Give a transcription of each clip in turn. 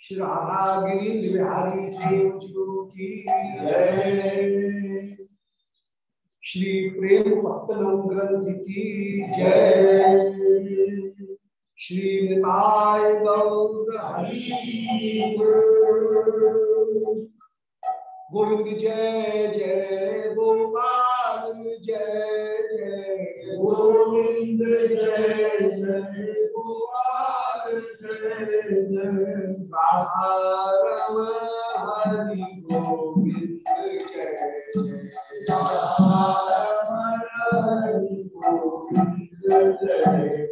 श्री राधा गिरी बिहारी जय श्री प्रेम भक्तनम ग्रंथ की जय श्री निताय गौर हरि गोविंद जय जय गोपाल, जय जय गोविंद, जय जय गोपाल, जय जय हरि गोविंद, जय जय हरि गोविंद, जय।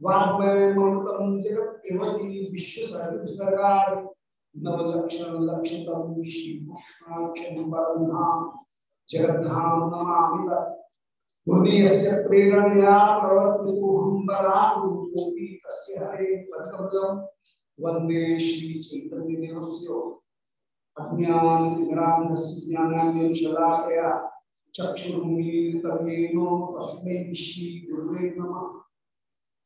वाग्मय ममतम जगत केवली विश्व नवलक्षण लक्षितम श्री कृष्णाक्षम परम जगद्धाम नमामि तत् हृदय प्रेरणया प्रवर्तितो हम तस्य हरे पदकमलम वंदे श्री चैतन्य देवस्य अज्ञान तिग्रांधस्य ज्ञानान्यं शलाकया चक्षुरुन्मीलितं येन तस्मै श्री गुरुवे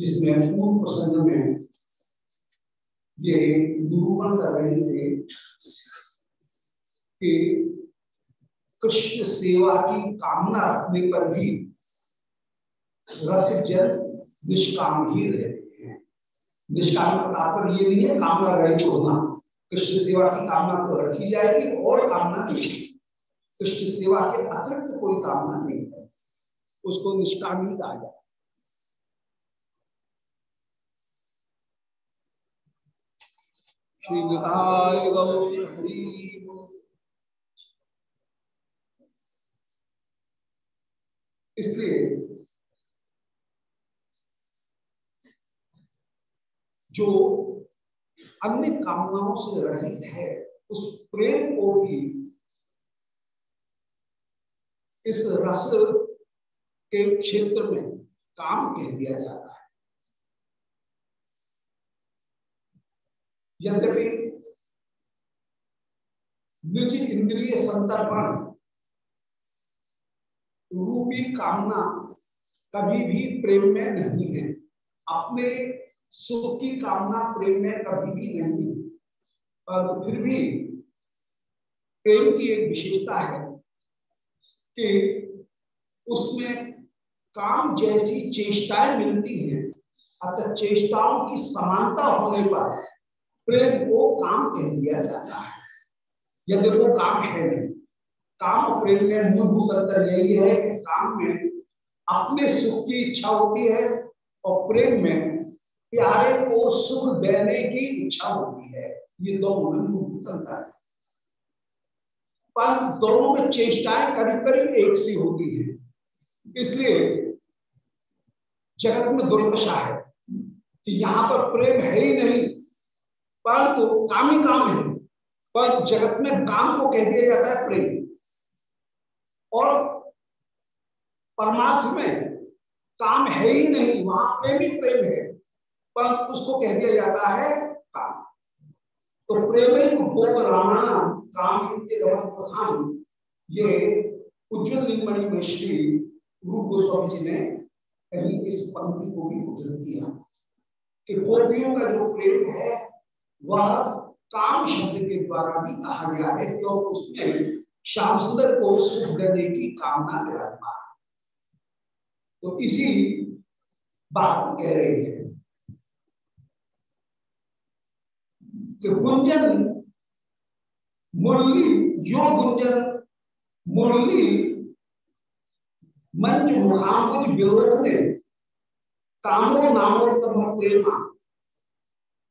जिसमें पूर्व प्रसंग में ये निरूपण कर रहे थे कि कृष्ण सेवा की कामना रखने पर भी रसिक जन निष्काम ही रहते हैं। निष्काम का तात्पर्य ये नहीं है कामना रहित होना। कृष्ण सेवा की कामना तो रखी जाएगी, और कामना नहीं। कृष्ण सेवा के अतिरिक्त कोई कामना नहीं है। उसको निष्काम ही कहा जाए इसलिए जो अन्य कामनाओं से रहित है, उस प्रेम को भी, इस रस के क्षेत्र में काम कह दिया जाता है। यद्यपि निज इंद्रिय संतर्पण रूपी कामना कभी भी प्रेम में नहीं है। अपने सुख की कामना प्रेम में कभी भी नहीं है। परंतु फिर भी प्रेम की एक विशेषता है कि उसमें काम जैसी चेष्टाएँ मिलती हैं, अतः चेष्टाओं की समानता होने पर प्रेम को काम कह दिया जाता है। यदि वो काम है नहीं, काम और प्रेम में मूलभूत अंतर यही है कि काम में अपने सुख की इच्छा होती है और प्रेम में प्यारे को सुख देने की इच्छा होती है। ये दोनों में मूलभूत अंतर है। पर दोनों में चेष्टाएँ करीब करीब एक सी होती है। इसलिए जगत में दुर्दशा है कि यहाँ पर प्रेम है ही नहीं। परंतु तो काम ही काम है। पर जगत में काम को कह दिया जाता है प्रेम। और परमार्थ में काम है ही नहीं, वहाँ प्रेम ही प्रेम है, पर उसको कह दिया जाता है काम। तो प्रेम भोग रामायण, काम ये उज्जवल नीलमणि में श्री रूप गोस्वामी जी ने कहीं इस पंक्ति को भी उद्धृत किया कि गोपियों का जो प्रेम है वह काम शब्द के द्वारा भी कहा गया है तो उसमें श्याम सुंदर को सुख देने की कामना विराजमान तो इसी बात कह रहे हैं कि गुंजन मुरली, यो गुंजन मुरली मंच मुखामुज विरोध ने कामो नामोत्तम प्रेमा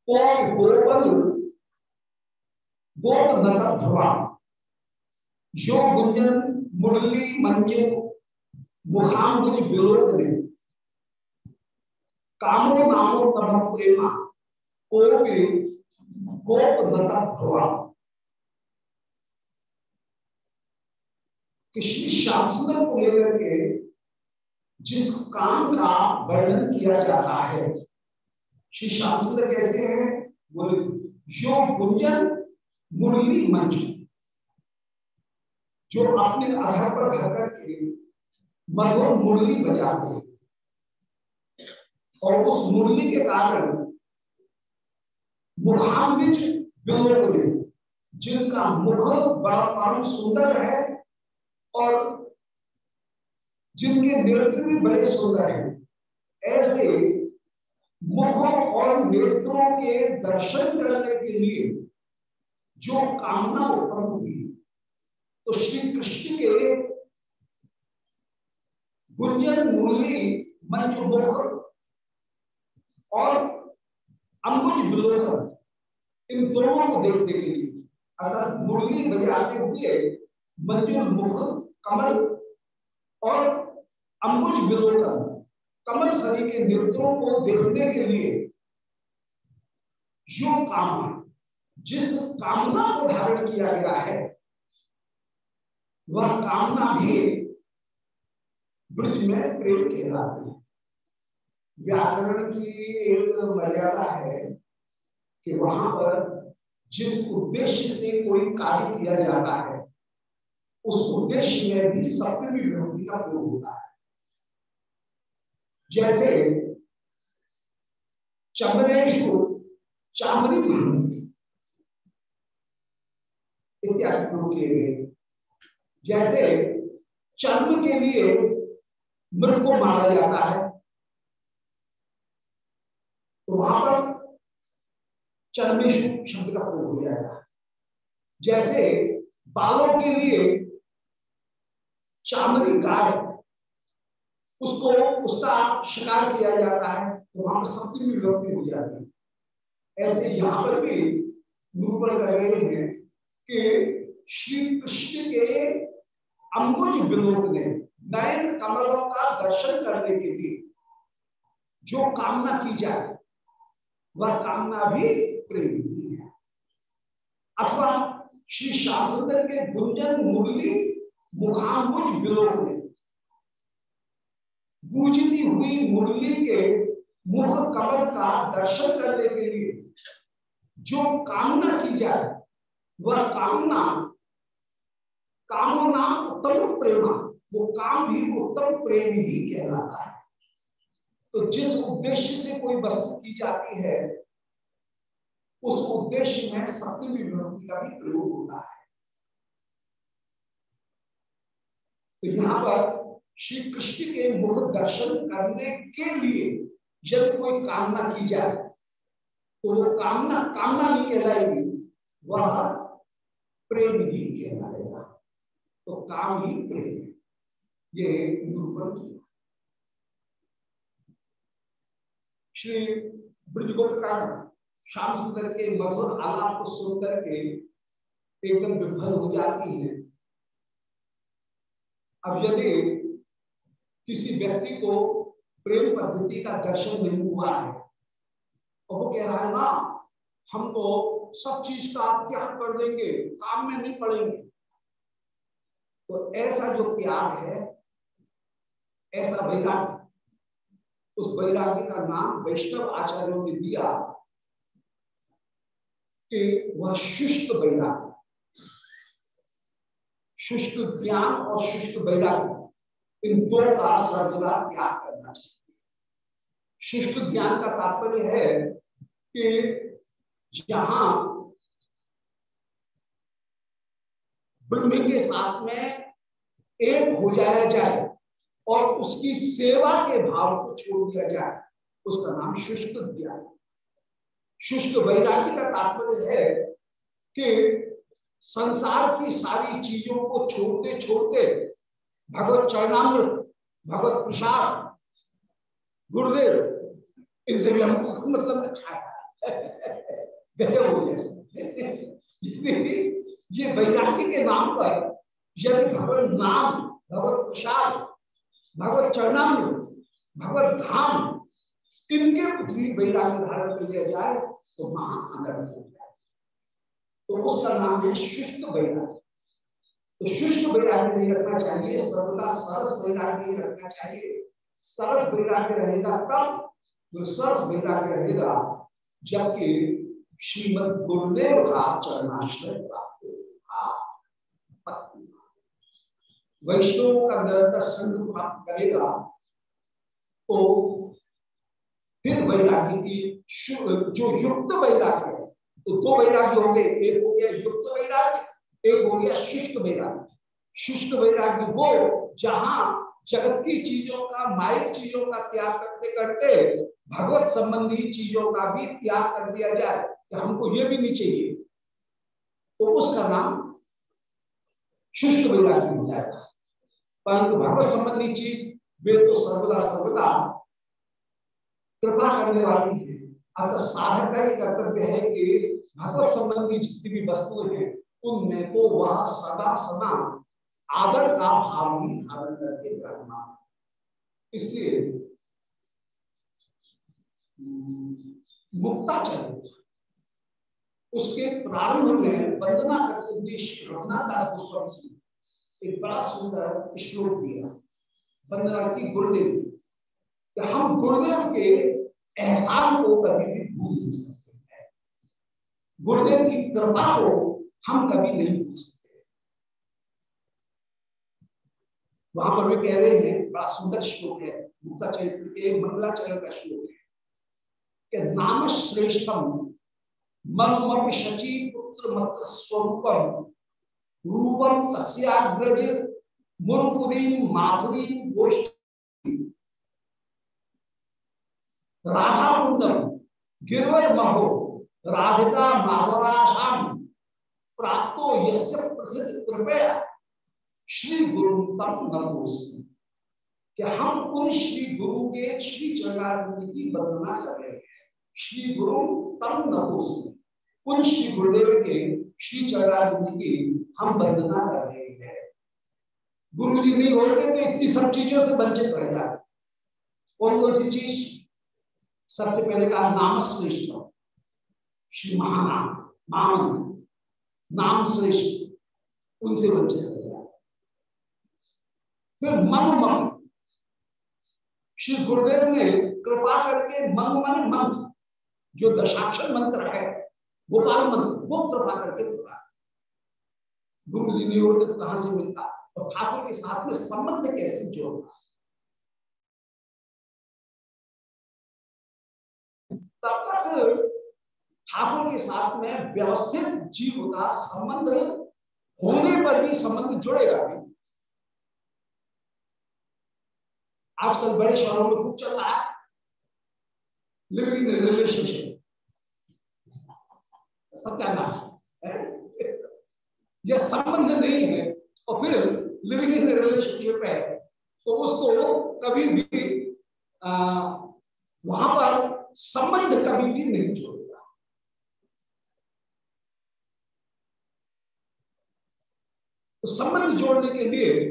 गोपन गोप गुंजन मुरली मंजू मुखामुज विरोध ने. कामो नामोत्तम प्रेमा, कोपि गोप को लेकर के जिस काम का वर्णन किया जाता है श्री श्याम सुंदर कैसे हैं? बोले, यो गुंजन मुरली मंच जो अपने आधार पर धर करके मधुर मुरली बजाते हैं। और उस मुरली के कारण मुखाम्बिज विलोक में जिनका मुख बड़ा परम सुंदर है और जिनके नेत्र भी बड़े सुंदर हैं। ऐसे मुखों और नेत्रों के दर्शन करने के लिए जो कामना उत्पन्न हुई। तो श्री कृष्ण के गुंजन मुरली मंच मुख और अंबुज विलोकन इन दोनों को देखने के लिए, अर्थात मुरली बजाते हुए मंजुल मुख, कमल और अंबुज विलोकन कमल सरी के नेत्रों को देखने के लिए जो कामना जिस कामना को धारण किया गया है, वह कामना भी ब्रज में प्रेम कहलाती है। व्याकरण की एक मर्यादा है कि वहाँ पर जिस उद्देश्य से कोई कार्य किया जाता है, उस उद्देश्य में भी सप्तमी विभक्ति का प्रयोग होता है। जैसे चंद्रेशु चामरी विभक्ति इत्यादि प्रयोग किए गए जैसे चंद्र के लिए मृग को माना जाता है तो वहाँ पर चंद्रेशु शब्द का प्रयोग हो। जाएगा जैसे बालों के लिए चामरी गाय उसको, उसका शिकार किया जाता है तो वहाँ पर सप्तमी विभक्ति हो जाती है। ऐसे यहाँ पर भी निरूपण कर रहे हैं कि श्री कृष्ण के अंबुज विलोक ने नयन कमलों का दर्शन करने के लिए जो कामना की जाए, वह कामना भी प्रेम ही है। अथवा श्री श्यामचंद्र के गुंजन मुरली मुखाम्बुज विलोक में गूंजती हुई मुरली के मुख कमल का दर्शन करने के लिए। जो कामना की जाए, वह कामना कामो नाम उत्तम प्रेमा, वो काम भी उत्तम प्रेम ही कहलाता है। तो जिस उद्देश्य से कोई वस्तु की जाती है, उस उद्देश्य में सप्तमी विभक्ति का भी प्रयोग होता है। तो यहाँ पर श्री कृष्ण के मुख दर्शन करने के लिए यदि कोई कामना की जाए तो वो कामना कामना नहीं कहलाएगी, वह प्रेम ही कहलाएगा। तो काम ही प्रेम ये श्री ब्रजगोपकार श्याम सुंदर के मधुर आलाप को सुनकर के एकदम विफल हो जाती है। अब यदि किसी व्यक्ति को प्रेम पद्धति का दर्शन नहीं हुआ है। और वो कह रहा है, ना हम तो सब चीज़ का त्याग कर देंगे, काम में नहीं पड़ेंगे। तो ऐसा जो त्याग है, ऐसा वैराग्य, उस वैराग्य का नाम वैष्णव आचार्यों ने दिया कि वह शुष्क वैराग्य, शुष्क ज्ञान और शुष्क वैराग्य। इन दो का सर्वदा त्याग करना चाहिए। शिष्ट ज्ञान का तात्पर्य है कि जहाँ ब्रह्म के साथ में एक हो जाया जाए और उसकी सेवा के भाव को छोड़ दिया जाए, उसका नाम शुष्क ज्ञान। शुष्क वैराग्य का तात्पर्य है कि संसार की सारी चीज़ों को छोड़ते छोड़ते भगवत चरणामृत, भगवत प्रसाद, गुरुदेव, इनसे भी हमको मतलब अच्छा है गजब हो जाए ये वैराग्य के नाम पर यदि भगवत नाम, भगवत प्रसाद, भगवत चरणामृत, भगवत धाम, इनके पृथ्वी वैराग्य धारण कर लिया जाए तो महाअनर्थ हो जाए। तो उसका नाम है शुष्क वैराग्य। तो शुष्क वैराग्य नहीं रखना चाहिए सर्वदा सरस वैराग्य रखना चाहिए। सरस वैराग्य रहेगा तब जो सरस वैराग्य रहेगा, जबकि श्रीमद गुरुदेव का चरणाश्रय प्राप्त वैष्णव का निरंतर संग प्राप्त करेगा तो फिर वैराग्य की जो युक्त वैराग्य है तो दो वैराग्य हो गए एक हो गया युक्त वैराग्य एक हो गया शुष्क वैराग्य। शुष्क वैराग्य वो जहाँ जगत की चीज़ों का माइक चीज़ों का त्याग करते करते भगवत संबंधी चीज़ों का भी त्याग कर दिया जाए कि हमको ये भी नहीं चाहिए। तो उसका नाम शुष्क वैराग्य हो जाएगा परंतु भगवत संबंधी चीज़ वे तो सर्वदा सर्वदा कृपा करने वाली है। अतः साधक का ही कर्तव्य है कि भगवत संबंधी जितनी भी वस्तुएँ हैं उनमें तो वह सदा सदा आदर का भाव ही धारण करके रखना इसलिए मुक्ता चरित्र, उसके प्रारंभ में वंदना करते हुए रघुनाथ गोस्वामी जी एक बड़ा सुंदर श्लोक दिया, वंदना की गुरुदेव कि हम गुरुदेव के एहसान को कभी भी भूल नहीं सकते। हैं गुरुदेव की कृपा को हम कभी नहीं भूल सकते। वहाँ पर वे कह रहे हैं, बड़ा सुंदर श्लोक है, मुक्ता चरित्र के मंगलाचरण का श्लोक है, कि नाम श्रेष्ठम मन शची पुत्र मत्र स्वरूपम, रूपम तस्याग्रज मुरपुरी माधुरी गोष्ठ। राधा कुंडम गिरवर महो, राधिका माधवाशाम प्राप्तो यस्य प्रसिद्ध कृपया श्री गुरु तम कि हम उन श्री गुरु के श्री चरणारविंद की वंदना कर रहे हैं। श्री गुरु तम नमोस्मी उन श्री गुरुदेव के, श्री चरणारविंद की हम वंदना कर रहे हैं। गुरु जी नहीं होते तो इतनी सब चीज़ों से वंचित रह जाते। कौन कौन सी चीज़? सबसे पहले कहा नाम श्रेष्ठ श्री महानाम नाम नाम श्रेष्ठ उनसे वंचित रह जाए फिर मन मन श्री गुरुदेव ने कृपा करके मन मन मंत्र जो दशाक्षर मंत्र है गोपाल मंत्र वो कृपा करके कृपा गुरु जी ने कहाँ से मिलता और ठाकुर के साथ में संबंध कैसे जोड़ना ठाकुर के साथ में व्यवस्थित जीव का संबंध होने पर भी संबंध जुड़ेगा नहीं आजकल बड़े शहरों में खूब चल रहा है। लिविंग इन रिलेशनशिप सत्यानाश यह संबंध नहीं है और फिर लिविंग इन रिलेशनशिप है तो उसको कभी भी आ, वहाँ पर संबंध कभी भी नहीं जोड़ेगा तो संबंध जोड़ने के लिए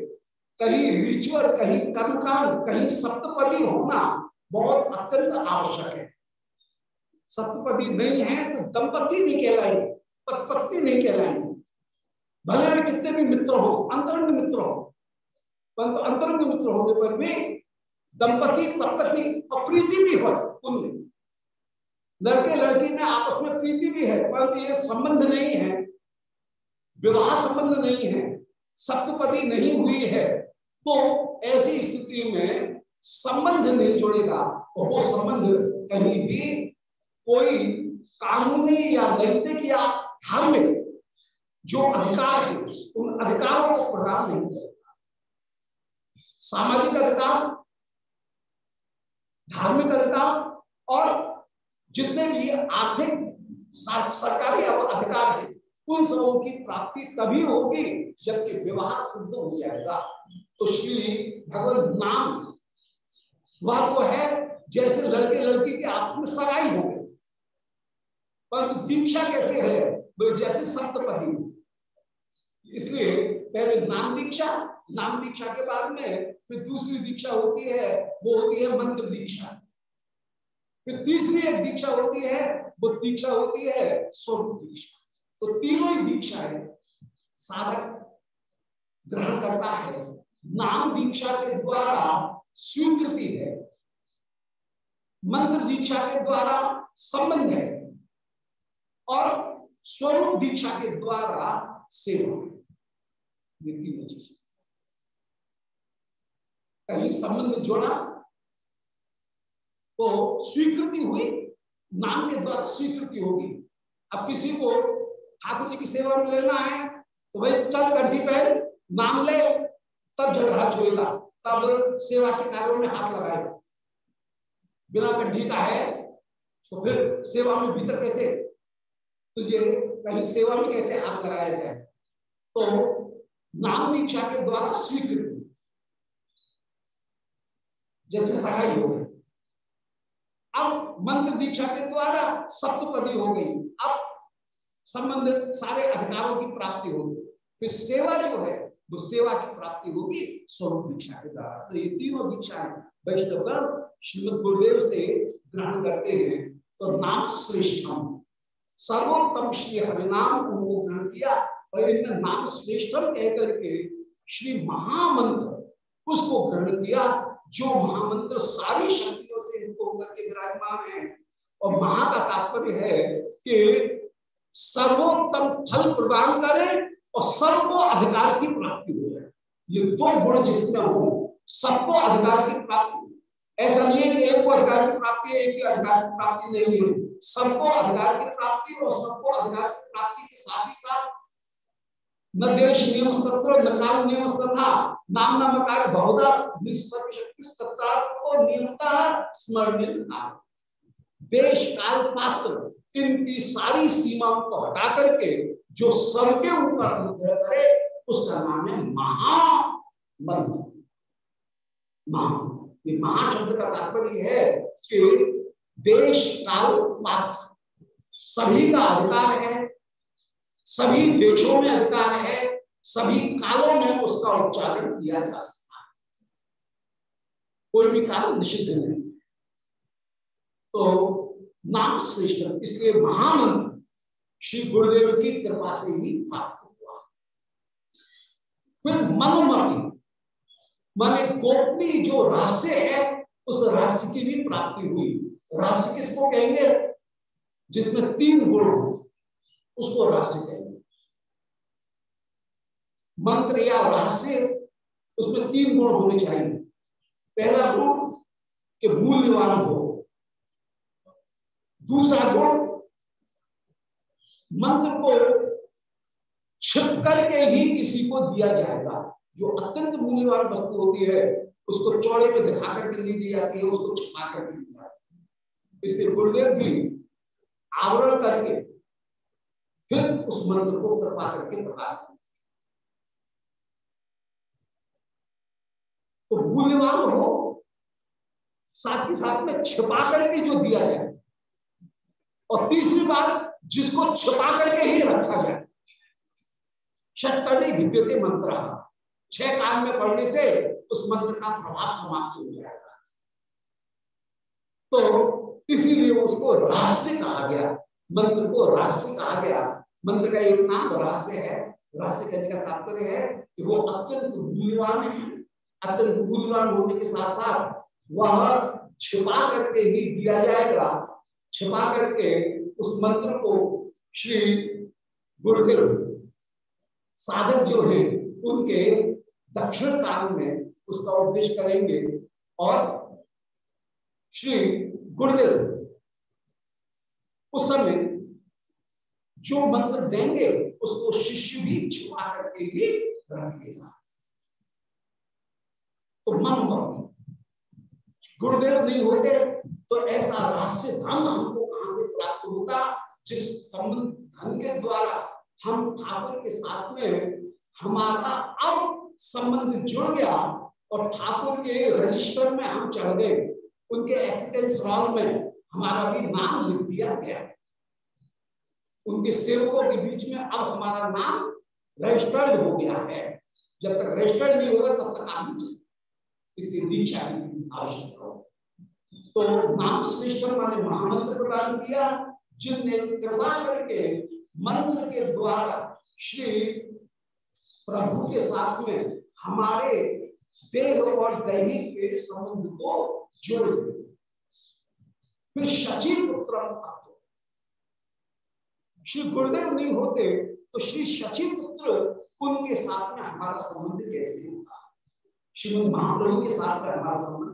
कहीं रिचुअल कहीं कर्मकांड, कहीं सप्तपदी होना बहुत अत्यंत आवश्यक है। सप्तपदी नहीं है तो दंपति नहीं कहलाएँगे पति नहीं कहलाएँगे। भले में कितने भी मित्र हो, अंतरंग मित्र हो, परंतु अंतरंग मित्र होने पर भी दंपति पत्नी और प्रीति भी हो उनमें। लड़के, लड़की में आपस में प्रीति भी है, परंतु ये संबंध नहीं है, विवाह संबंध नहीं है। सप्तपदी नहीं हुई है तो ऐसी स्थिति में संबंध नहीं जुड़ेगा। और वो संबंध कहीं भी कोई कानूनी या नैतिक या धार्मिक जो अधिकार है, उन अधिकारों को प्रदान नहीं करेगा। सामाजिक अधिकार, धार्मिक अधिकार और जितने भी आर्थिक, सरकारी अधिकार है उन सबों की प्राप्ति तभी होगी जबकि विवाह सिद्ध हो जाएगा। तो श्री भगवत नाम, वह तो है जैसे लड़के लड़की के आपस में सगाई हो गई। परंतु दीक्षा कैसे है? बोले, जैसे सप्तपदी। इसलिए पहले नाम दीक्षा नाम दीक्षा के बाद में फिर दूसरी दीक्षा होती है, वो होती है मंत्र दीक्षा। फिर तीसरी एक दीक्षा होती है, वो दीक्षा होती है स्वरूप दीक्षा। तो तीनों ही दीक्षा है। साधक ग्रहण करता है। नाम दीक्षा के द्वारा स्वीकृति है। मंत्र दीक्षा के द्वारा संबंध है। और स्वरूप दीक्षा के द्वारा सेवा ये तीनों चीज़। कहीं संबंध जोड़ा तो स्वीकृति हुई, नाम के द्वारा स्वीकृति होगी। अब किसी को ठाकुर जी की सेवा में लेना है तो भाई चल कंठी पहन, नाम ले, तब जब हाथ छुएगा तब सेवा के कार्यों में हाथ लगाएगा। बिना कंठी का है तो फिर सेवा में भीतर कैसे? तो ये कहीं सेवा में कैसे हाथ लगाया जाए? तो नाम दीक्षा के द्वारा स्वीकृति जैसे सहाय हो गई अब मंत्र दीक्षा के द्वारा सप्तपदी हो गई। अब संबंधित सारे अधिकारों की प्राप्ति होगी। फिर सेवा जो है वो सेवा की प्राप्ति होगी स्वरूप दीक्षा के द्वारा। तो ये तीनों दीक्षा वैष्णव श्रीमद गुरुदेव से ग्रहण करते हैं। तो नाम श्रेष्ठम। सर्वोत्तम श्री हरिनाम को ग्रहण किया। और इनमें नाम श्रेष्ठम कह करके श्री महामंत्र उसको ग्रहण किया, जो महामंत्र सारी शक्तियों से इनको होकर के विराजमान है। और महा का तात्पर्य है कि सर्वोत्तम फल प्रदान करे और सबको अधिकार की प्राप्ति हो जाए। ये दो गुण जिसमें हो, सबको अधिकार की प्राप्ति ऐसा नहीं है कि एक को अधिकार की प्राप्ति है, एक ही अधिकार की प्राप्ति नहीं है। सबको अधिकार की प्राप्ति और सबको अधिकार की प्राप्ति के साथ ही साथ न देश नियम तत्व न काल नियम तथा नाम नाम कार्य बहुधा सर्वशक्ति को नियमता स्मरणीय देश काल पात्र इनकी सारी सीमाओं को हटा करके जो सबके ऊपर अनुग्रह करे, उसका नाम है महामंत्र। महा ये महाशब्द का तात्पर्य है कि देश काल पात्र सभी का अधिकार है, सभी देशों में अधिकार है, सभी कालों में उसका उच्चारण किया जा सकता है। कोई भी काल निषिद्ध नहीं। तो नाम श्रेष्ठ इसलिए महामंत्र श्री गुरुदेव की कृपा से ही प्राप्त हुआ। फिर मनुमति। माने गोपनीय जो रहस्य है, उस रहस्य की भी प्राप्ति हुई। रहस्य किसको कहेंगे? जिसमें तीन गुण हो, उसको रहस्य कहेंगे। मंत्र या रहस्य, उसमें तीन गुण होने चाहिए। पहला गुण कि मूल्यवान हो। दूसरा गुण, मंत्र को छिप करके ही किसी को दिया जाएगा। जो अत्यंत मूल्यवान वस्तु होती है, उसको चौड़े में दिखा करके नहीं दी जाती है, उसको छिपा करके दी जाती है। इसलिए गुरुदेव भी आवरण करके फिर उस मंत्र को कृपा करके प्रकाश तो मूल्यवान हो, साथ ही साथ में छिपा करके जो दिया जाए और तीसरी बात, जिसको छिपा करके ही रखा जाए। षटकर्णी विद्यते मंत्र छह काल में पढ़ने से उस मंत्र का प्रभाव समाप्त हो जाएगा। तो इसीलिए उसको रहस्य कहा गया। मंत्र को रहस्य कहा गया। मंत्र का एक नाम रहस्य है। रहस्य कहने का तात्पर्य है कि वो अत्यंत मूल्यवान है। अत्यंत मूल्यवान होने के साथ साथ वह छिपा करके ही दिया जाएगा। छिपा करके उस मंत्र को श्री गुरुदेव साधक जो है, उनके दक्षिण काल में उसका उपदेश करेंगे और श्री गुरुदेव, उस समय जो मंत्र देंगे, उसको शिष्य भी छिपा करके ही रखेगा। तो मन। गुरुदेव नहीं होते। तो ऐसा रहस्य धन हमको कहाँ से प्राप्त होगा? जिस संबंध धन के द्वारा हम ठाकुर के साथ में हमारा अब संबंध जुड़ गया और ठाकुर के रजिस्टर में हम चढ़ गए। उनके एक्टेंस रॉल में हमारा भी नाम लिख दिया गया। उनके सेवकों के बीच में अब हमारा नाम रजिस्टर्ड हो गया है। जब तक रजिस्टर्ड नहीं होगा, तब तक आप नहीं इसलिए दीक्षा आवश्यकता तो नाम श्रेष्ठ माने महामंत्र प्रदान किया, जिनने कृपा करके, मंत्र के द्वारा श्री प्रभु के साथ में हमारे देह और दैहिक के संबंध को जोड़ दिया। फिर शची पुत्र श्री गुरुदेव नहीं होते तो श्री शची पुत्र उनके साथ में हमारा संबंध कैसे होगा श्रीमद महाप्रभु के साथ में हमारा संबंध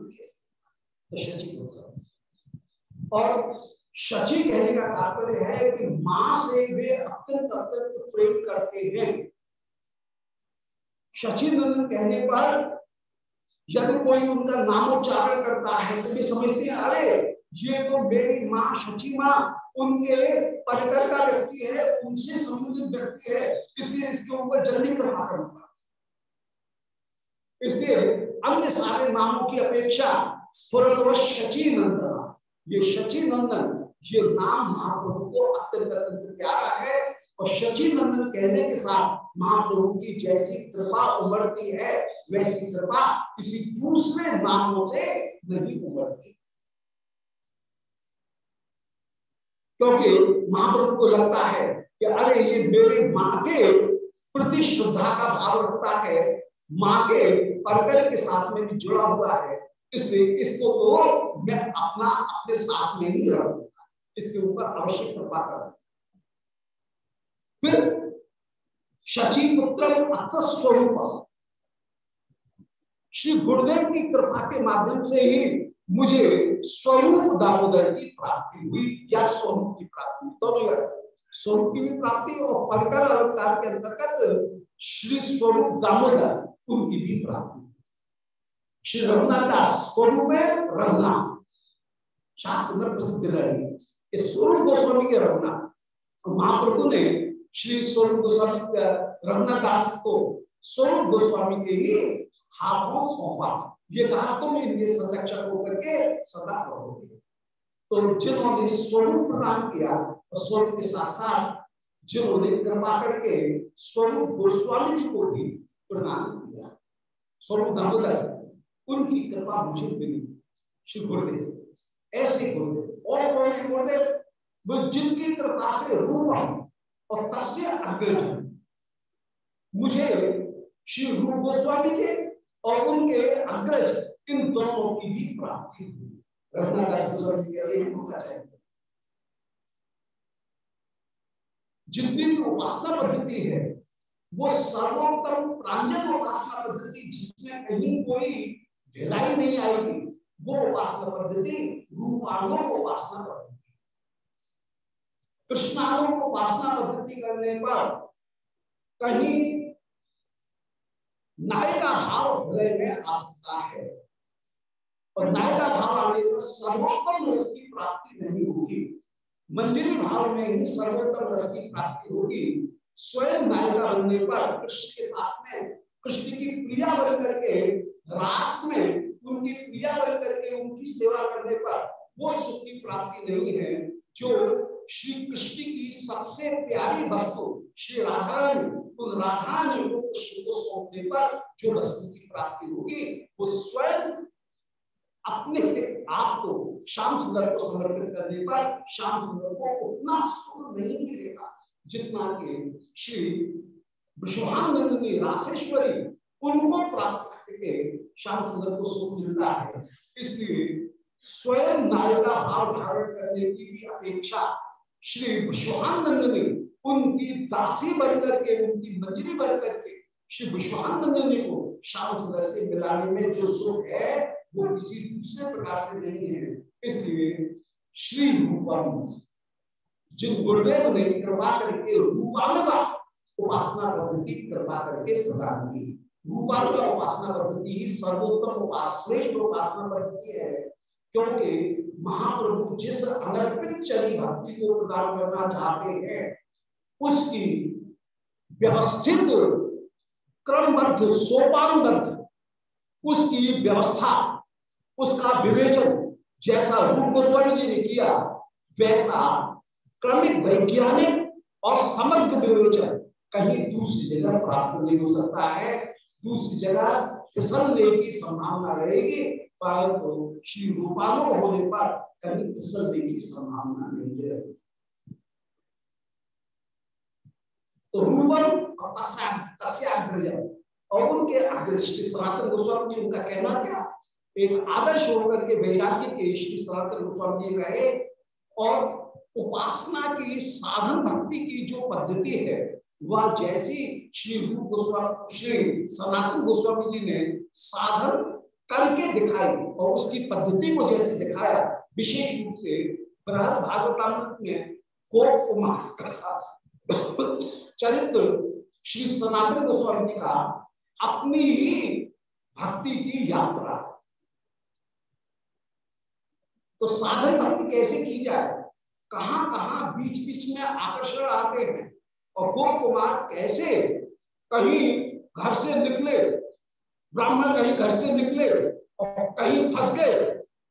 और शची कहने का तात्पर्य है कि माँ से वे अत्यंत अत्यंत प्रेम करते हैं। शची नंदन कहने पर, यदि कोई उनका नामोच्चारण करता है तो वे समझते हैं, अरे, ये तो मेरी माँ शची माँ, उनके परिकर का व्यक्ति है, उनसे संबंधित व्यक्ति है, इसलिए इसके ऊपर जल्दी कृपा करना इसलिए अन्य सारे नामों की अपेक्षा शची नंदन ये शची नंदन ये नाम महाप्रभु को अत्यंत अत्यंत प्यारा है और शची नंदन कहने के साथ महाप्रभु की जैसी कृपा उमड़ती है, वैसी कृपा किसी दूसरे नामों से नहीं उमड़ती। क्योंकि महाप्रभु को लगता है कि अरे ये मेरे माँ के प्रति श्रद्धा का भाव रखता है, माँ के परकर के साथ में भी जुड़ा हुआ है इसलिए इसको तो मैं अपना अपने साथ में ही रखूँगा इसके ऊपर अवश्य कृपा कर। फिर शची पुत्र स्वरूप श्री गुरुदेव की कृपा के माध्यम से ही मुझे स्वरूप दामोदर की प्राप्ति हुई, या स्वरूप की प्राप्ति, दोनों स्वरूप की भी प्राप्ति और परकर अलंकार के अंतर्गत श्री स्वरूप दामोदर उनकी भी प्राप्ति। श्री रघुनाथ दास स्वरूप में रघुनाथ शास्त्र में प्रसिद्ध रह रही स्वरूप गोस्वामी के रघुनाथ महाप्रभु ने श्री स्वरूप गोस्वामी रघुनाथ दास को स्वरूप गोस्वामी के ही हाथों सौंपा ये कहा तुम इनके संरक्षक होकर के सदा रहोगे तो जिन्होंने स्वरूप प्रदान किया और स्वरूप के साथ साथ जिन्होंने कृपा करके स्वरूप गोस्वामी जी को भी प्रदान किया स्वरूप दामोदर उनकी कृपा मुझे मिली। श्री गुरुदेव, ऐसे गुरुदेव, और कौन है गुरुदेव? वो जिनकी कृपा से रूप और तस्य अग्रज मुझे श्री रूप गोस्वामी जी और उनके अग्रज इन दोनों की भी प्राप्ति हुई। के जितनी भी उपासना पद्धति है, वो सर्वोत्तम प्रांजल उपासना पद्धति जिसमें कहीं कोई ढिलाई नहीं आएगी। वो उपासना पद्धति रूपांगों को उपासना पद्धति। कृष्णांगों को उपासना पद्धति करने पर कहीं नायका भाव हृदय में आ सकता है। और नायका भाव आने पर सर्वोत्तम रस की प्राप्ति नहीं होगी। मंजरी भाव में ही सर्वोत्तम रस की प्राप्ति होगी। स्वयं नायिका बनने पर कृष्ण के साथ में कृष्ण की प्रिया बन करके रास में उनकी प्रिया बन करके उनकी सेवा करने पर वो सुख की प्राप्ति नहीं है, जो श्री कृष्ण की सबसे प्यारी वस्तु श्री राधा रानी उन राधा रानी को कृष्ण को सौंपने पर जो वस्तु की प्राप्ति होगी, वो स्वयं अपने आप को श्याम सुंदर को समर्पित करने पर श्याम सुंदर को उतना सुख नहीं मिलेगा जितना के श्री विश्वानंदनी राशेश्वरी उनको प्राप्त करके श्याम सुंदर को सुख मिलता है। इसलिए स्वयं नायिका भाव धारण करने की भी अपेक्षा श्री विश्वानंद ने उनकी दासी बनकर के, उनकी मंजरी बनकर के श्री विश्वानंद ने को श्याम सुंदर से मिलाने में जो सुख है, वो किसी दूसरे प्रकार से नहीं है। इसलिए श्री रूपम, जिन गुरुदेव ने कृपा करके रूपानुगा उपासना पद्धति कृपा करके प्रदान की। रूपानुगा उपासना पद्धति ही सर्वोत्तम उपास श्रेष्ठ उपासना पद्धति है, क्योंकि महाप्रभु जिस अनर्पित चली भक्ति को प्रदान करना चाहते हैं, उसकी व्यवस्थित, क्रमबद्ध, सोपानबद्ध, उसकी व्यवस्था, उसका विवेचन जैसा रूप गोस्वामी जी ने किया, वैसा क्रमिक वैज्ञानिक और समग्र विवेचन कहीं दूसरी जगह प्राप्त नहीं हो सकता है। दूसरी जगह फिसलने की संभावना रहेगी परंतु श्री रूपालो होने पर कहीं फिसलने की संभावना नहीं रहेगी। तो रूपम और तस्याग्रज और उनके अग्र श्री सनातन गोस्वामी जी, उनका कहना क्या? एक आदर्श होकर के वैराग्य के श्री सनातन गोस्वामी जी रहे और उपासना की, साधन भक्ति की जो पद्धति है वह जैसी श्री रूप गोस्वामी, श्री सनातन गोस्वामी जी ने साधन करके दिखाई और उसकी पद्धति को जैसे दिखाया, विशेष रूप से बृहद भागवतामृत में चरित्र श्री सनातन गोस्वामी जी का अपनी ही भक्ति की यात्रा। तो साधन भक्ति कैसे की जाए? कहाँ कहाँ बीच बीच में आकर्षण आते हैं? और गोप कुमार कैसे कहीं घर से निकले, ब्राह्मण कहीं घर से निकले और कहीं फंस गए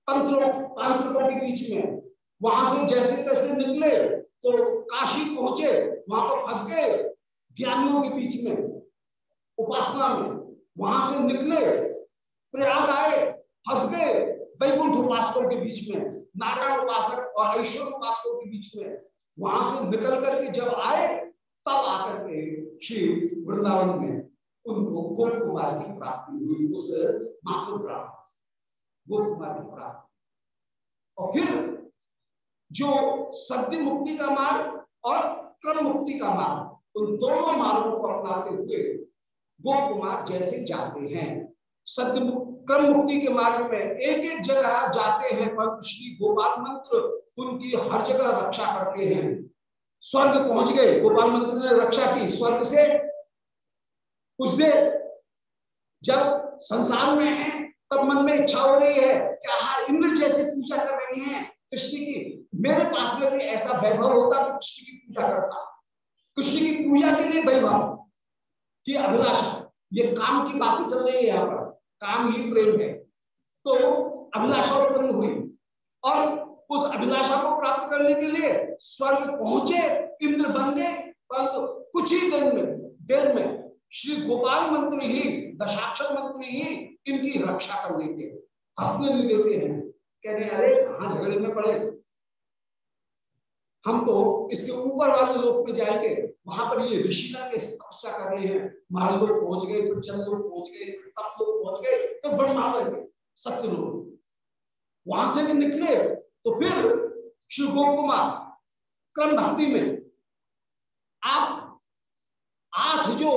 तंत्रों तांत्रिकों के बीच में। वहाँ से जैसे तैसे निकले तो काशी पहुँचे, वहाँ पर फंस गए ज्ञानियों के बीच में, उपासना में। वहाँ से निकले, प्रयाग आए, फंस गए वैकुंठ उपासकों के बीच में, नारायण उपासक और ऐश्वर उपासकों के बीच में। वहाँ से निकल करके जब आए तब आकर के श्री वृंदावन में उनको गोप कुमार की प्राप्ति हुई, उस मातृ प्राप्त, गोप कुमार की प्राप्ति। और फिर जो सत्य मुक्ति का मार्ग और क्रम मुक्ति का मार्ग, उन दोनों मार्गों को अपनाते हुए गोप कुमार जैसे जाते हैं। सत्य क्रम मुक्ति के मार्ग में एक एक जगह जाते हैं पर श्री गोपाल मंत्र उनकी हर जगह रक्षा करते हैं। स्वर्ग पहुँच गए। गोपाल मंत्र ने रक्षा की स्वर्ग से। कुछ देर जब संसार में है, तब मन में इच्छा हो रही है क्या हाँ इंद्र जैसे पूजा कर रहे हैं। कृष्ण की, मेरे पास में भी ऐसा वैभव होता तो कृष्ण की पूजा करता। कृष्ण की पूजा के लिए वैभव की अभिलाषा, ये काम की बातें चल रही है यहाँ पर। काम ही प्रेम है। तो अभिलाषा उत्पन्न हुई। और उस अभिलाषा को प्राप्त करने के लिए स्वर्ग पहुँचे, इंद्र बन गए परंतु कुछ ही दिन में, देर में श्री गोपाल मंत्री ही, दशाक्षर मंत्री ही इनकी रक्षा कर लेते हैं, हंसने नहीं देते हैं। कह रहे, अरे, कहा झगड़े में पड़े? हम तो इसके ऊपर वाले लोग पे जाएँगे, वहाँ पर ये ऋषिका के तपस्या कर रहे हैं। महान लोग पहुँच गए, फिर चंद लोग पहुँच गए तब लोग पहुँच गए तो ब्रह्मा बन गए सत्य लोग वहाँ से भी निकले तो फिर श्री गोप कुमार क्रम भक्ति में आप आठ जो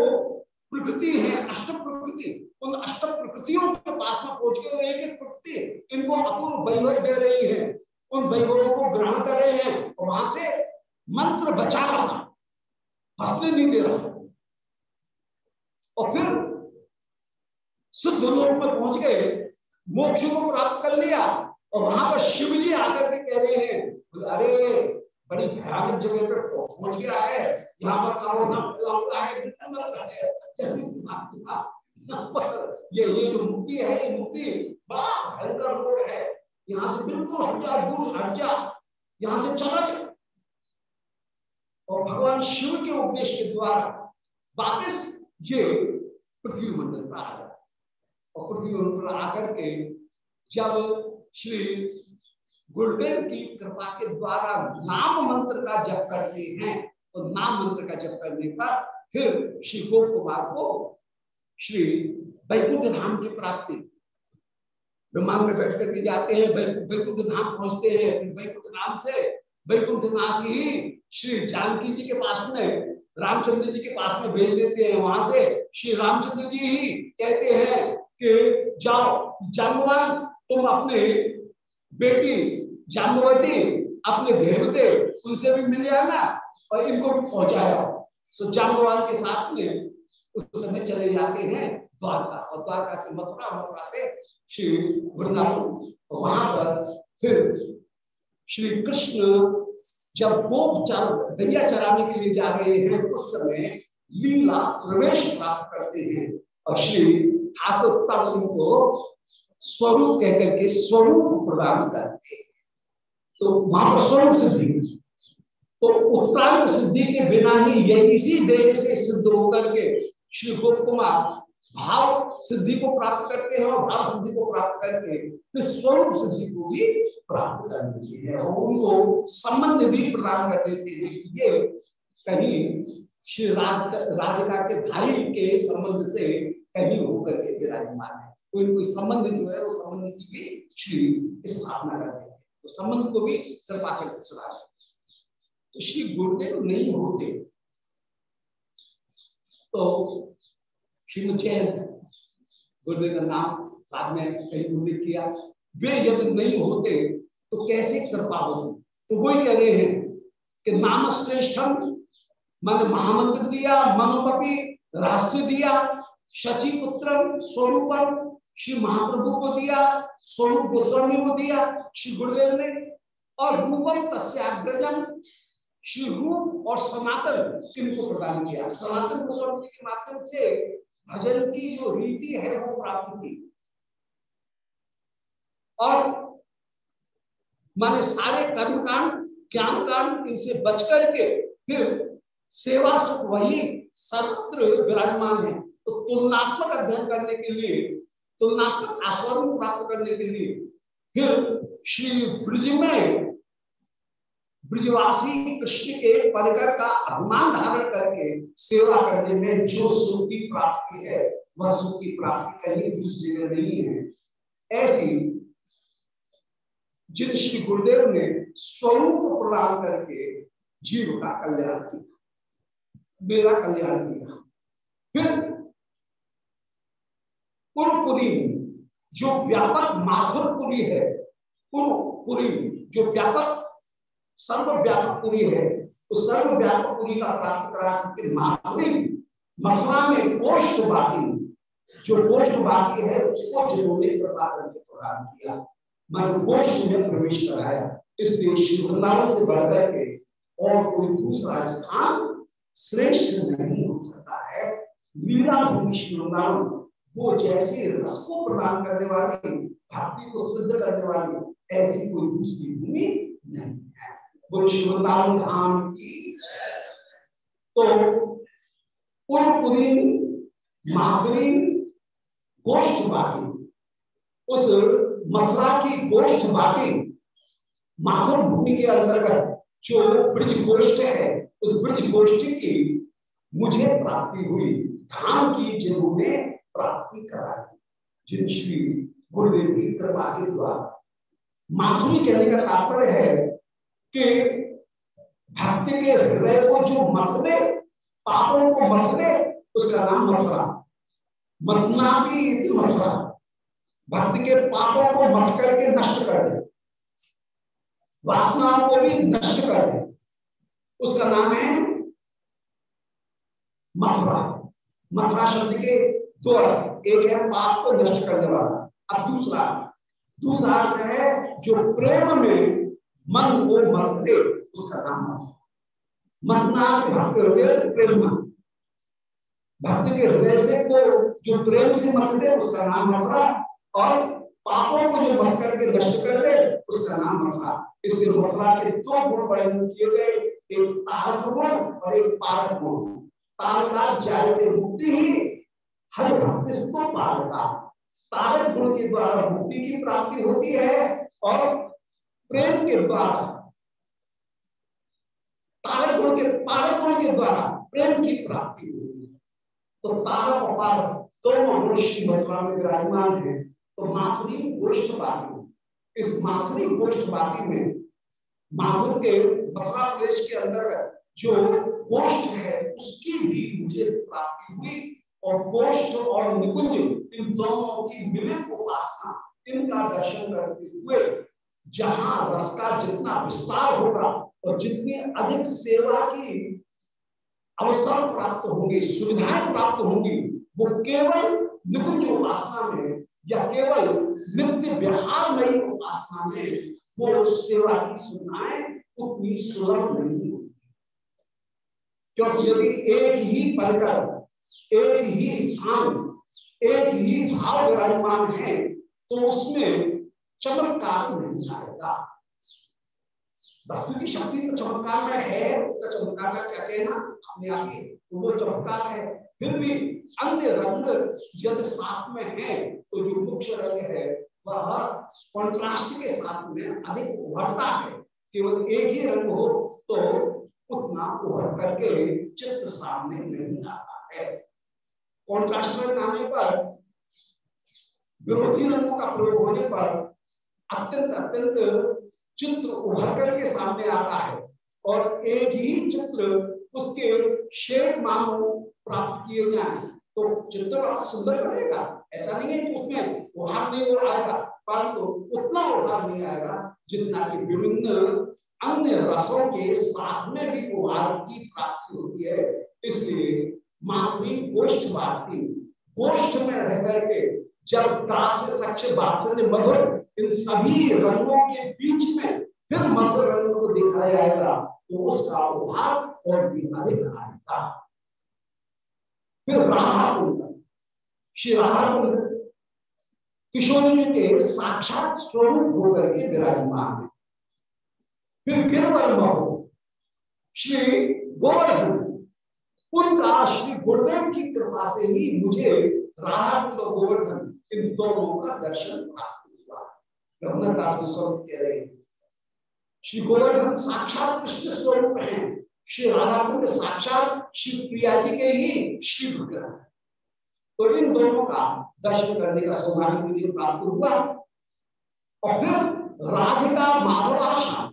प्रकृति है, अष्ट प्रकृति, उन अष्ट प्रकृतियों के पास में पहुँच गए एक एक प्रकृति, इनको अपूर्व वैभव दे रही है। उन वैभवों को ग्रहण कर रहे हैं, और वहाँ से मंत्र बचा रहा हंसने नहीं दे रहा। और फिर शुद्ध लोक में पहुँच गए, मोक्ष को प्राप्त कर लिया और वहाँ पर शिव जी आकर के कह रहे हैं अरे, बड़ी भयानक जगह पर पहुँच गया है। यहाँ पर करो ये ये जो मुक्ति है, ये मुक्ति बड़ा भयंकर रोग है। यहाँ से बिल्कुल हट जा दूर हट जा यहाँ से चला जा। और भगवान शिव के उपदेश के द्वारा वापिस ये पृथ्वी मंडल पर आ गया। और पृथ्वी मंडल पर आकर के जब श्री गुरुदेव की कृपा के द्वारा नाम मंत्र का जप करते हैं। तो नाम मंत्र का जप करने पर फिर श्री गोप कुमार को श्री वैकुंठ धाम की प्राप्ति। ब्रह्मांड में बैठ करके जाते हैं वैकुंठ धाम पहुँचते हैं। फिर वैकुंठ धाम से वैकुंठ नाथ ही श्री जानकी जी के पास में, रामचंद्र जी के पास में भेज देते हैं। वहाँ से श्री रामचंद्र जी ही कहते हैं कि, जाओ जानवान तुम अपने बेटी, जाम्बवती, अपने देवते, उनसे भी मिल जाना और इनको भी पहुँचाया। सो जाम्बवान के साथ में उस समय चले जाते हैं द्वारका और द्वारका से मथुरा मथुरा से श्री वृंदावन। वहाँ पर फिर श्री कृष्ण जब गोप चर, गैया चराने के लिए जा रहे हैं, उस समय लीला प्रवेश प्राप्त करते हैं। और श्री ठाकुर तब उनको स्वरूप कहकर के स्वरूप प्रदान करते तो वहाँ पर स्वरूप सिद्धि तो उत्क्रांत सिद्धि के बिना ही यह इसी देह से सिद्ध होकर के श्री गोप कुमार भाव सिद्धि को प्राप्त करते हैं और भाव सिद्धि को प्राप्त करके फिर स्वरूप सिद्धि को भी प्राप्त कर देते हैं और उनको संबंध भी प्रदान कर देते हैं। ये कहीं श्री राधिका के भाई के संबंध से कहीं होकर के विराजमान है। कोई कोई संबंध जो है, वो संबंध की भी श्री स्थापना करते हैं। तो संबंध को भी कृपा करके तो श्री गुरुदेव नहीं होते। तो श्रीमद गुरुदेव का नाम बाद में कहीं उल्लेख किया, वे यदि नहीं होते तो कैसे कृपा होती? तो वही कह रहे हैं कि नाम श्रेष्ठम मन महामंत्र दिया मनोपति रहस्य दिया शचि पुत्र स्वरूपम श्री महाप्रभु को दिया, स्वरूप गोस्वामी को दिया, श्री गुरुदेव ने, और रूपम तस्याग्रजम श्री रूप और सनातन इनको प्रदान किया। सनातन गोस्वामी जी के माध्यम से भजन की जो रीति है, वो प्राप्त की और माने सारे कर्म कांड ज्ञान कांड इनसे बच करके फिर सेवा सुख वही सर्वत्र विराजमान है। तो तुलनात्मक अध्ययन करने के लिए तुलनात्मक आस्वादन प्राप्त करने के लिए फिर श्री ब्रज में ब्रजवासी कृष्ण के परिकर का अभिमान धारण करके सेवा करने में जो सुख की प्राप्ति है, वह सुख की प्राप्ति कहीं दूसरी में नहीं है। ऐसी जिन श्री गुरुदेव ने स्वरूप प्रदान करके जीव का कल्याण किया, मेरा कल्याण किया, फिर पुरपुरी जो व्यापक माथुरपुरी है पुरपुरी जो व्यापक सर्वव्यापक पुरी है तो सर्वव्यापक पुरी का प्राप्त करा माधुरी, मथुरा में गोष्ठ बाकी जो गोष्ठ बाकी है, उसको जिन्होंने कृपा करके प्रदान किया, मैंने गोष्ठ में प्रवेश कराया इसलिए श्री से बढ़कर के और कोई दूसरा स्थान श्रेष्ठ नहीं हो सकता है। लीला भूमि श्री वृंदावन वो जैसे रस को प्रदान करने वाली, भक्ति को सिद्ध करने वाली, ऐसी कोई दूसरी भूमि नहीं है। बोल शिवदान धाम की तो उलपुरी माधुरी गोष्ठ बाटी, उस मथुरा की गोष्ठ बाटी माधुर भूमि के अंतर्गत जो ब्रज गोष्ठ है, उस ब्रज गोष्ठी की मुझे प्राप्ति हुई। धाम की जिन्होंने प्राप्ति कराई जिन श्री गुरुदेव की कृपा के द्वारा माधुरी कहने का तात्पर्य है कि भक्ति के हृदय को जो मत दे पापों को मत दे उसका नाम मथुरा। मतना भी मथुरा। भक्ति के पापों को मत करके नष्ट कर दे। वासनाओं को भी नष्ट कर दे। उसका नाम है मथुरा। मथुरा शब्द के दो अर्थ एक है पाप को नष्ट करने वाला। अब दूसरा दूसरा अर्थ है जो प्रेम में मन को मथते उसका नाम मथनाथ भक्त हृदय प्रेम भक्त के हृदय से को जो प्रेम से मथते उसका नाम मथुरा और पापों को जो मथ करके नष्ट कर दे उसका नाम मथुरा इसलिए मथुरा के दो गुण वर्णन किए गए। एक तारक गुण और एक पारक गुण तारका जायते मुक्ति ही हर भक्ति पारका तारक गुण के द्वारा मुक्ति की प्राप्ति होती है और प्रेम के द्वारा। तारक गुण के पारक गुण के द्वारा प्रेम की प्राप्ति होती है। तो तारक और पारक दोनों गुण श्री मथुरा में विराजमान है तो माथुरी गोष्ठ बाकी इस माथुरी गोष्ठ बाकी में माथुर के मथुरा प्रदेश के अंतर्गत जो गोष्ठ है, उसकी भी मुझे प्राप्ति हुई। और गोष्ठ और निकुंज इन दोनों की मिलित उपासना इनका दर्शन करते हुए जहाँ रस का जितना विस्तार होगा और जितनी अधिक सेवा की अवसर प्राप्त होंगे, सुविधाएँ प्राप्त होंगी, वो केवल निकुंज उपासना में या केवल नित्य व्यवहार नई उपासना में वो सेवा की सुविधाएँ उतनी सुलभ नहीं होती क्योंकि यदि एक ही परिकर एक ही स्थान, एक ही भाव विराजमान है तो उसमें चमत्कार नहीं आएगा। वस्तु की शक्ति तो चमत्कार में है, उसका चमत्कार का क्या कहना अपने आप ही तो वो चमत्कार है। फिर भी अन्य रंग यदि साथ में है तो जो मुख्य रंग है, वह कॉन्ट्रास्ट के साथ में अधिक उभरता है। केवल एक ही रंग हो तो उतना उभर करके चित्र सामने नहीं आता। है कॉन्ट्रास्ट में आने पर, विरोधी रंगों का प्रयोग होने पर अत्यंत अत्यंत चित्र उभर करके सामने आता है और एक ही चित्र उसके शेड मानो प्राप्त किए जाए। तो चित्र बड़ा सुंदर बनेगा, ऐसा नहीं है कि उसमें उभार नहीं आएगा, परंतु उतना उभार नहीं आएगा जितना कि विभिन्न अन्य रसों के साथ में भी उभार की प्राप्ति होती है। इसलिए माधवी गोष्ठ भारती, गोष्ठ में रह करके जब दास सक्ष मधुर इन सभी रंगों के बीच में फिर मधुर रंगों को दिखाया जाएगा तो उसका उभार और भी अधिक आएगा। फिर राहा कुंड श्री राहा कुंड किशोरी के साक्षात स्वरूप होकर के विराजमान है। फिर महो श्री गोवर्धन उनका श्री गुरुदेव की कृपा से ही मुझे राधा कुंड गोवर्धन इन दोनों का दर्शन प्राप्त हुआ। रघुनाथ दास स्वरूप कह रहे हैं, श्री गोवर्धन साक्षात कृष्ण स्वरूप है। श्री राधा कुंड साक्षात श्री प्रिया जी के ही श्री विग्रह तो इन दोनों का दर्शन करने का सौभाग्य मुझे प्राप्त हुआ। और फिर राधिका माधव आशा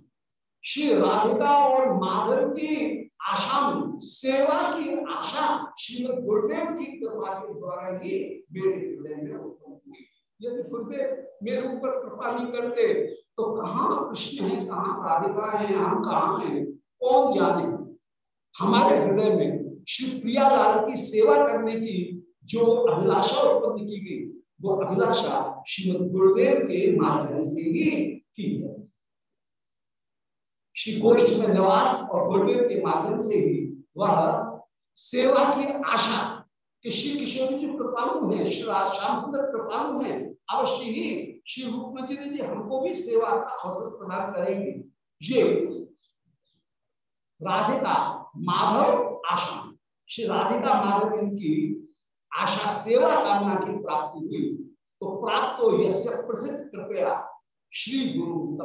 श्री राधिका और माधव की आशा, सेवा की आशा श्रीमद गुरुदेव की कृपा के द्वारा ही मेरे हृदय में उत्पन्न हुई। यदि गुरुदेव मेरे ऊपर कृपा नहीं करते तो कहाँ कृष्ण है, कहाँ राधिका है, हम कहाँ हैं, कौन जाने? हमारे हृदय में श्री प्रियालाल की सेवा करने की जो अभिलाषा उत्पन्न की गई, वो अभिलाषा श्रीमद गुरुदेव के माध्यम से ही की है श्री गोष्ठ में निवास और गुरुदेव के माध्यम से ही वह सेवा की आशा कि श्री किशोर जी कृपाणु है, श्री श्याम सुंदर कृपाणु है। अवश्य ही श्री रूपमती जी हमको भी सेवा का अवसर प्रदान करेंगे। ये राधिका माधव आशा, श्री राधिका माधव इनकी आशा सेवा कामना की प्राप्ति हुई। तो प्राप्त तो यश्य प्रसिद्ध कृपया श्री गुरु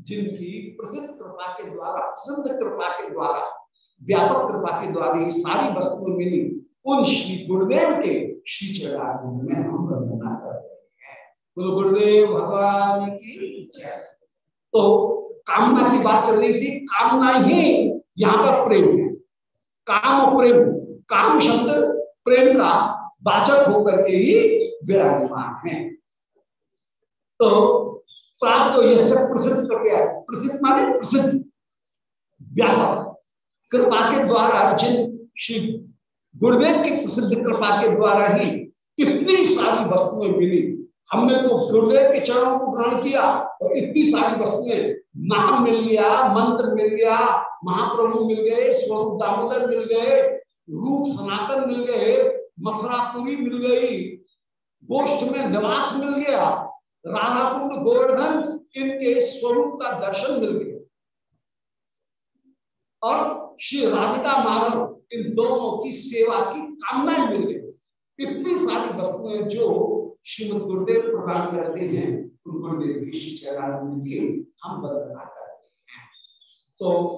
जिनकी प्रसिद्ध कृपा के द्वारा, प्रसिद्ध कृपा के द्वारा, व्यापक कृपा के द्वारा ये सारी वस्तुएँ मिली, उन श्री गुरुदेव के श्री चरण में हम वंदना कर रहे हैं। गुरु गुरुदेव भगवान की जय। तो कामना की बात चल रही थी, कामना ही यहाँ पर प्रेम है। काम और प्रेम, काम शब्द प्रेम का वाचक होकर के ही विराजमान है। तो प्राप्त तो यह सब प्रसिद्ध प्रक्रिया प्रसिद्ध माने प्रसिद्ध। व्यापक। कृपा के द्वारा जिन श्री गुरुदेव की प्रसिद्ध कृपा के द्वारा ही इतनी सारी वस्तुएँ मिली। हमने तो गुरुदेव के चरणों को ग्रहण किया और इतनी सारी वस्तुएँ, नाम मिल गया, मंत्र मिल गया, महाप्रभु मिल गए, स्वरूप दामोदर मिल गए, रूप सनातन मिल गए, मथुरापुरी मिल गई, गोष्ठ में निवास मिल गया। राधा गोवर्धन इनके स्वरूप का दर्शन मिल गया। और श्री राधिका माधव इन दोनों की सेवा की कामनाएँ मिल गई। इतनी सारी वस्तुएँ जो श्रीमद गुरुदेव प्रदान करते हैं उन गुरुदेव की शिक्षा की हम वंदना करते हैं। तो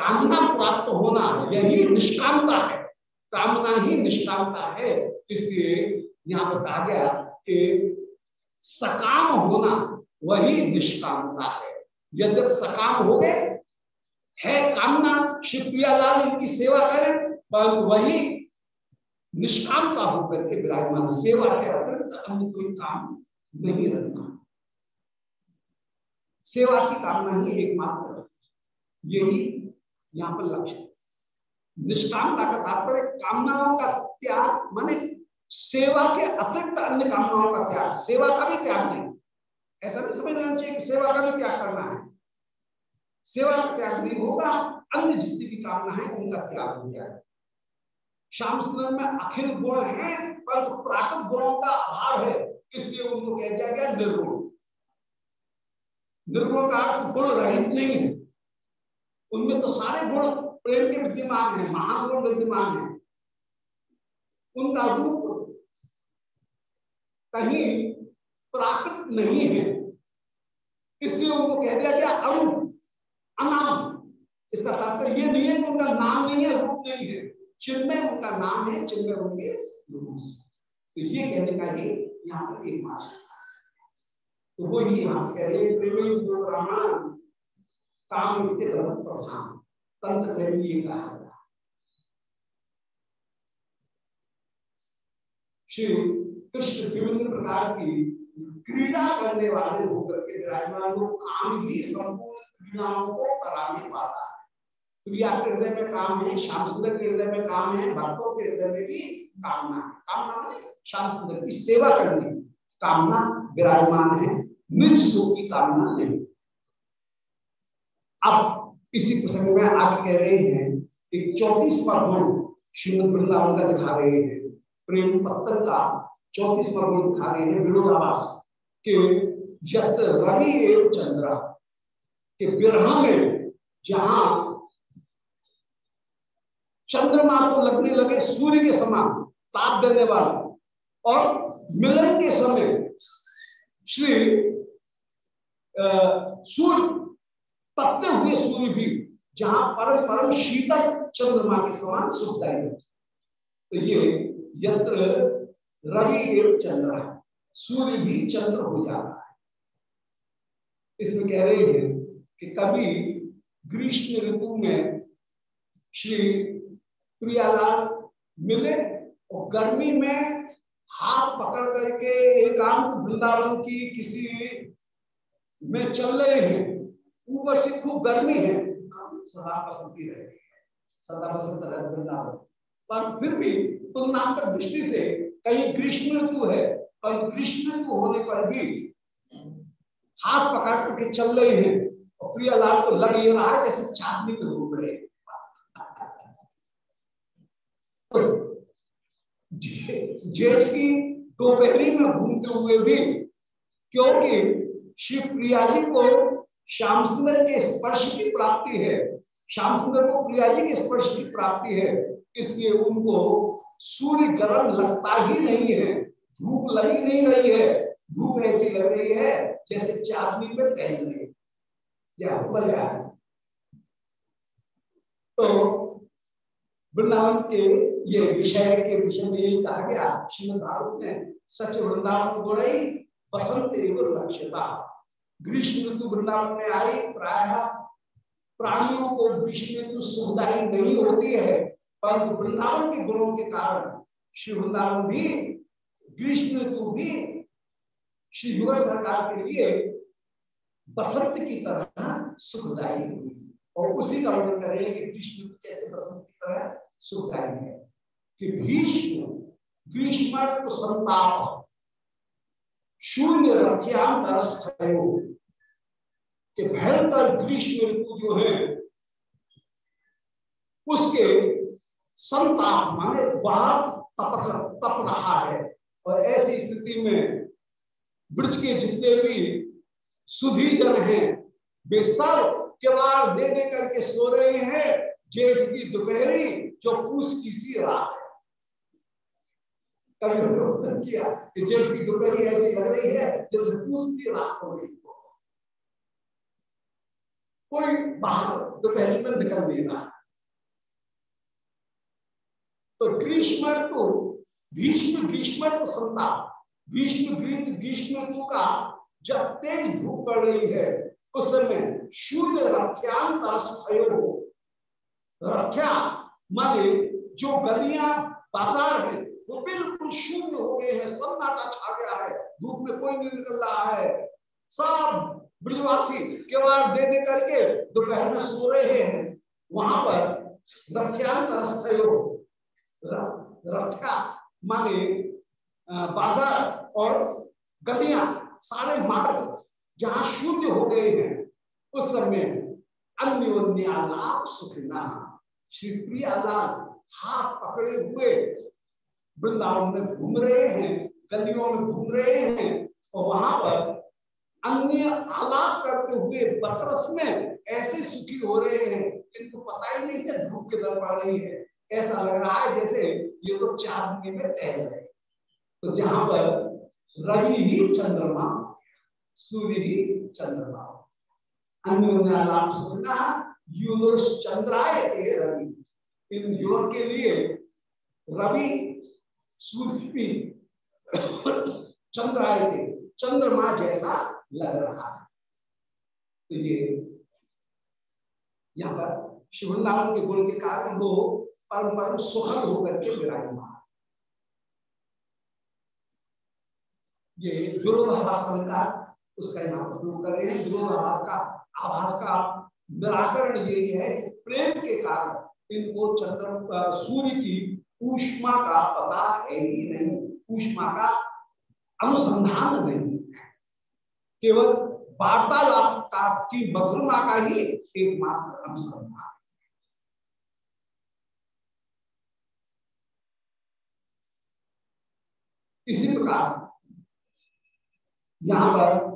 कामना प्राप्त होना यही निष्कामता है। कामना ही निष्कामता है। इसलिए यहाँ पर कहा गया कि सकाम होना वही निष्कामता है। यदि सकाम हो गए, है कामना शिवप्रियालाल इनकी सेवा करें, परंतु वही निष्कामता होकर के विराजमान सेवा के अतिरिक्त अन्य कोई काम नहीं रखना। सेवा की कामना ही एकमात्र यही यहाँ पर लक्ष्य निष्कामता का तात्पर्य कामनाओं का त्याग, माने सेवा के अतिरिक्त अन्य कामनाओं का त्याग, सेवा का भी त्याग नहीं। ऐसा नहीं समझ लेना चाहिए कि सेवा का भी त्याग करना है। सेवा का त्याग नहीं होगा, अन्य जितनी भी कामना है, उनका त्याग हो जाए श्याम सुंदर में अखिल गुण है पर प्राकृत गुणों का अभाव है, इसलिए उनको कह दिया गया निर्गुण। निर्गुण का अर्थ गुण रहित नहीं है। उनमें तो सारे गुण प्रेम के विद्यमान है, महान गुण विद्यमान है। उनका रूप कहीं प्राकृत नहीं है। इसलिए उनको कह दिया गया अरूप अनाम। इसका तात्पर्य ये नहीं है कि उनका नाम नहीं है, रूप नहीं है। चिन्मय उनका नाम है, चिन्मय होंगे तो ये कहने का ही यहाँ पर एक बात तो वो ही यहाँ कह रहे प्रेमी काम प्रधान तंत्र में भी ये कहा श्री कृष्ण विभिन्न प्रकार की क्रीड़ा करने वाले होकर के विराजमान लोग काम ही संपूर्ण क्रीड़ाओं को कराने वाला है। प्रिया के हृदय में काम है, श्याम सुंदर के हृदय में काम है, भक्तों के हृदय में भी कामना है। कामना माने श्याम सुंदर की सेवा करने की। कामना विराजमान है निज सुख की कामना नहीं। अब इसी प्रसंग में आप कह रहे हैं एक चौतीसवा गुण श्रीमद वृंदावन का दिखा रहे हैं। प्रेम पत्तन का चौतीसवा गुण दिखा रहे हैं विरोधाभास के रवि एवं चंद्रा, के विरह में जहाँ चंद्रमा को लगने लगे सूर्य के समान ताप देने वाला और मिलन के समय श्री सूर्य तपते हुए सूर्य भी जहाँ परम परम शीतल चंद्रमा के समान सुखदायी तो ये यत्र रवि एवं चंद्र सूर्य भी चंद्र हो जा रहा है। इसमें कह रहे हैं कि कभी ग्रीष्म ऋतु में श्री प्रियालाल मिले और गर्मी में हाथ पकड़ करके एकांत वृंदावन की किसी में चल रहे हैं। ऊपर से खूब गर्मी है। सदा बसंती रह है। सदा बसंत रह वृंदावन। पर फिर भी तुलनात्मक दृष्टि से कहीं ग्रीष्म ऋतु है और ग्रीष्म ऋतु होने पर भी हाथ पकड़ करके चल रहे हैं और प्रियालाल को लग ये रहा है जैसे चांदनी में। घूम रहे जेठ की दोपहरी में घूमते हुए भी, क्योंकि शिव प्रिया जी को श्याम सुंदर के स्पर्श की प्राप्ति है, श्याम सुंदर को प्रिया जी के स्पर्श की प्राप्ति है, इसलिए उनको सूर्य गर्म लगता ही नहीं है, धूप लगी नहीं रही है, धूप ऐसी लग रही है जैसे चांदनी में टहल रही है। तो वृंदावन के ये विषय के विषय में यही कहा गया, श्रीमद में सच वृंदावन को रही बसंत लक्ष्यता ग्रीष्म ऋतु वृंदावन में आई, प्राय प्राणियों को ग्रीष्म ऋतु सुखदायी नहीं होती है परंतु वृंदावन के गुणों के कारण श्री वृंदावन भी, ग्रीष्म ऋतु भी श्री युग सरकार के लिए बसंत की तरह सुखदायी हुई और उसी का वर्णन करेंगे कि ग्रीष्म ऋतु कैसे बसंत की तरह सुखदायी है। कि भीष्म ग्रीष्म संताप, शून्य रथ्यांतर कि भयंकर ग्रीष्म ऋतु जो है, उसके संताप माने बाहर तपक, तप रहा है। और ऐसी स्थिति में ब्रज के जितने भी सुधी जन हैं, वे सब किवाड़ दे दे करके सो रहे हैं, जेठ की दोपहरी जो पूस की सी रात है। कभी हमने किया कि जेठ की दोपहरी ऐसी लग रही है जैसे पूस की रात हो गई कोई बाहर दोपहरी में निकल नहीं रहा। तो ग्रीष्म तो भीष्म ग्रीष्म तो संता भीष्म ग्रीष्म ऋतु का जब तेज धूप पड़ रही है, उस समय शून्य रथ्यांतर रथ्या माने जो गलियाँ, बाज़ार है, वो बिल्कुल शून्य हो गए हैं सन्नाटा छा गया है, धूप में कोई नहीं निकल रहा है। सब ब्रजवासी केवाड़ दे दे करके दोपहर में सो रहे हैं, वहाँ पर रथ्यांतर रथ्या माने बाज़ार और गलियाँ सारे मार्ग जहाँ शून्य हो गए हैं, उस समय अन्योन्यालाप सुखना श्री प्रियालाल हाथ पकड़े हुए वृंदावन में घूम रहे हैं, गलियों में घूम रहे हैं और वहाँ पर अन्य आलाप करते हुए बतरस में ऐसे सुखी हो रहे हैं इनको पता ही नहीं है धूप के दर पड़ रही है। ऐसा लग रहा है जैसे ये तो चांदनी में टहल है तो जहाँ पर रवि ही चंद्रमा सूर्य ही चंद्रमा अन्योन्यालाप चंद्राय रवि। इन युवक के लिए रवि, सूर्य चंद्राय थे चंद्रमा जैसा लग रहा है। तो ये, यहाँ पर शिवृंदावन के गुण के कारण वो परम परम सुखद होकर के विराजमान। ये विरोधाभास अलंकार उसका यहाँ पर प्रयोग कर रहे हैं। विरोधाभास का आभास का निराकरण ये है कि प्रेम के कारण इनको चंद्र सूर्य की ऊष्मा का पता है ही नहीं। ऊष्मा का अनुसंधान नहीं केवल वार्तालाप का की मधुरमा का ही एकमात्र अनुसंधान। इसी प्रकार यहाँ पर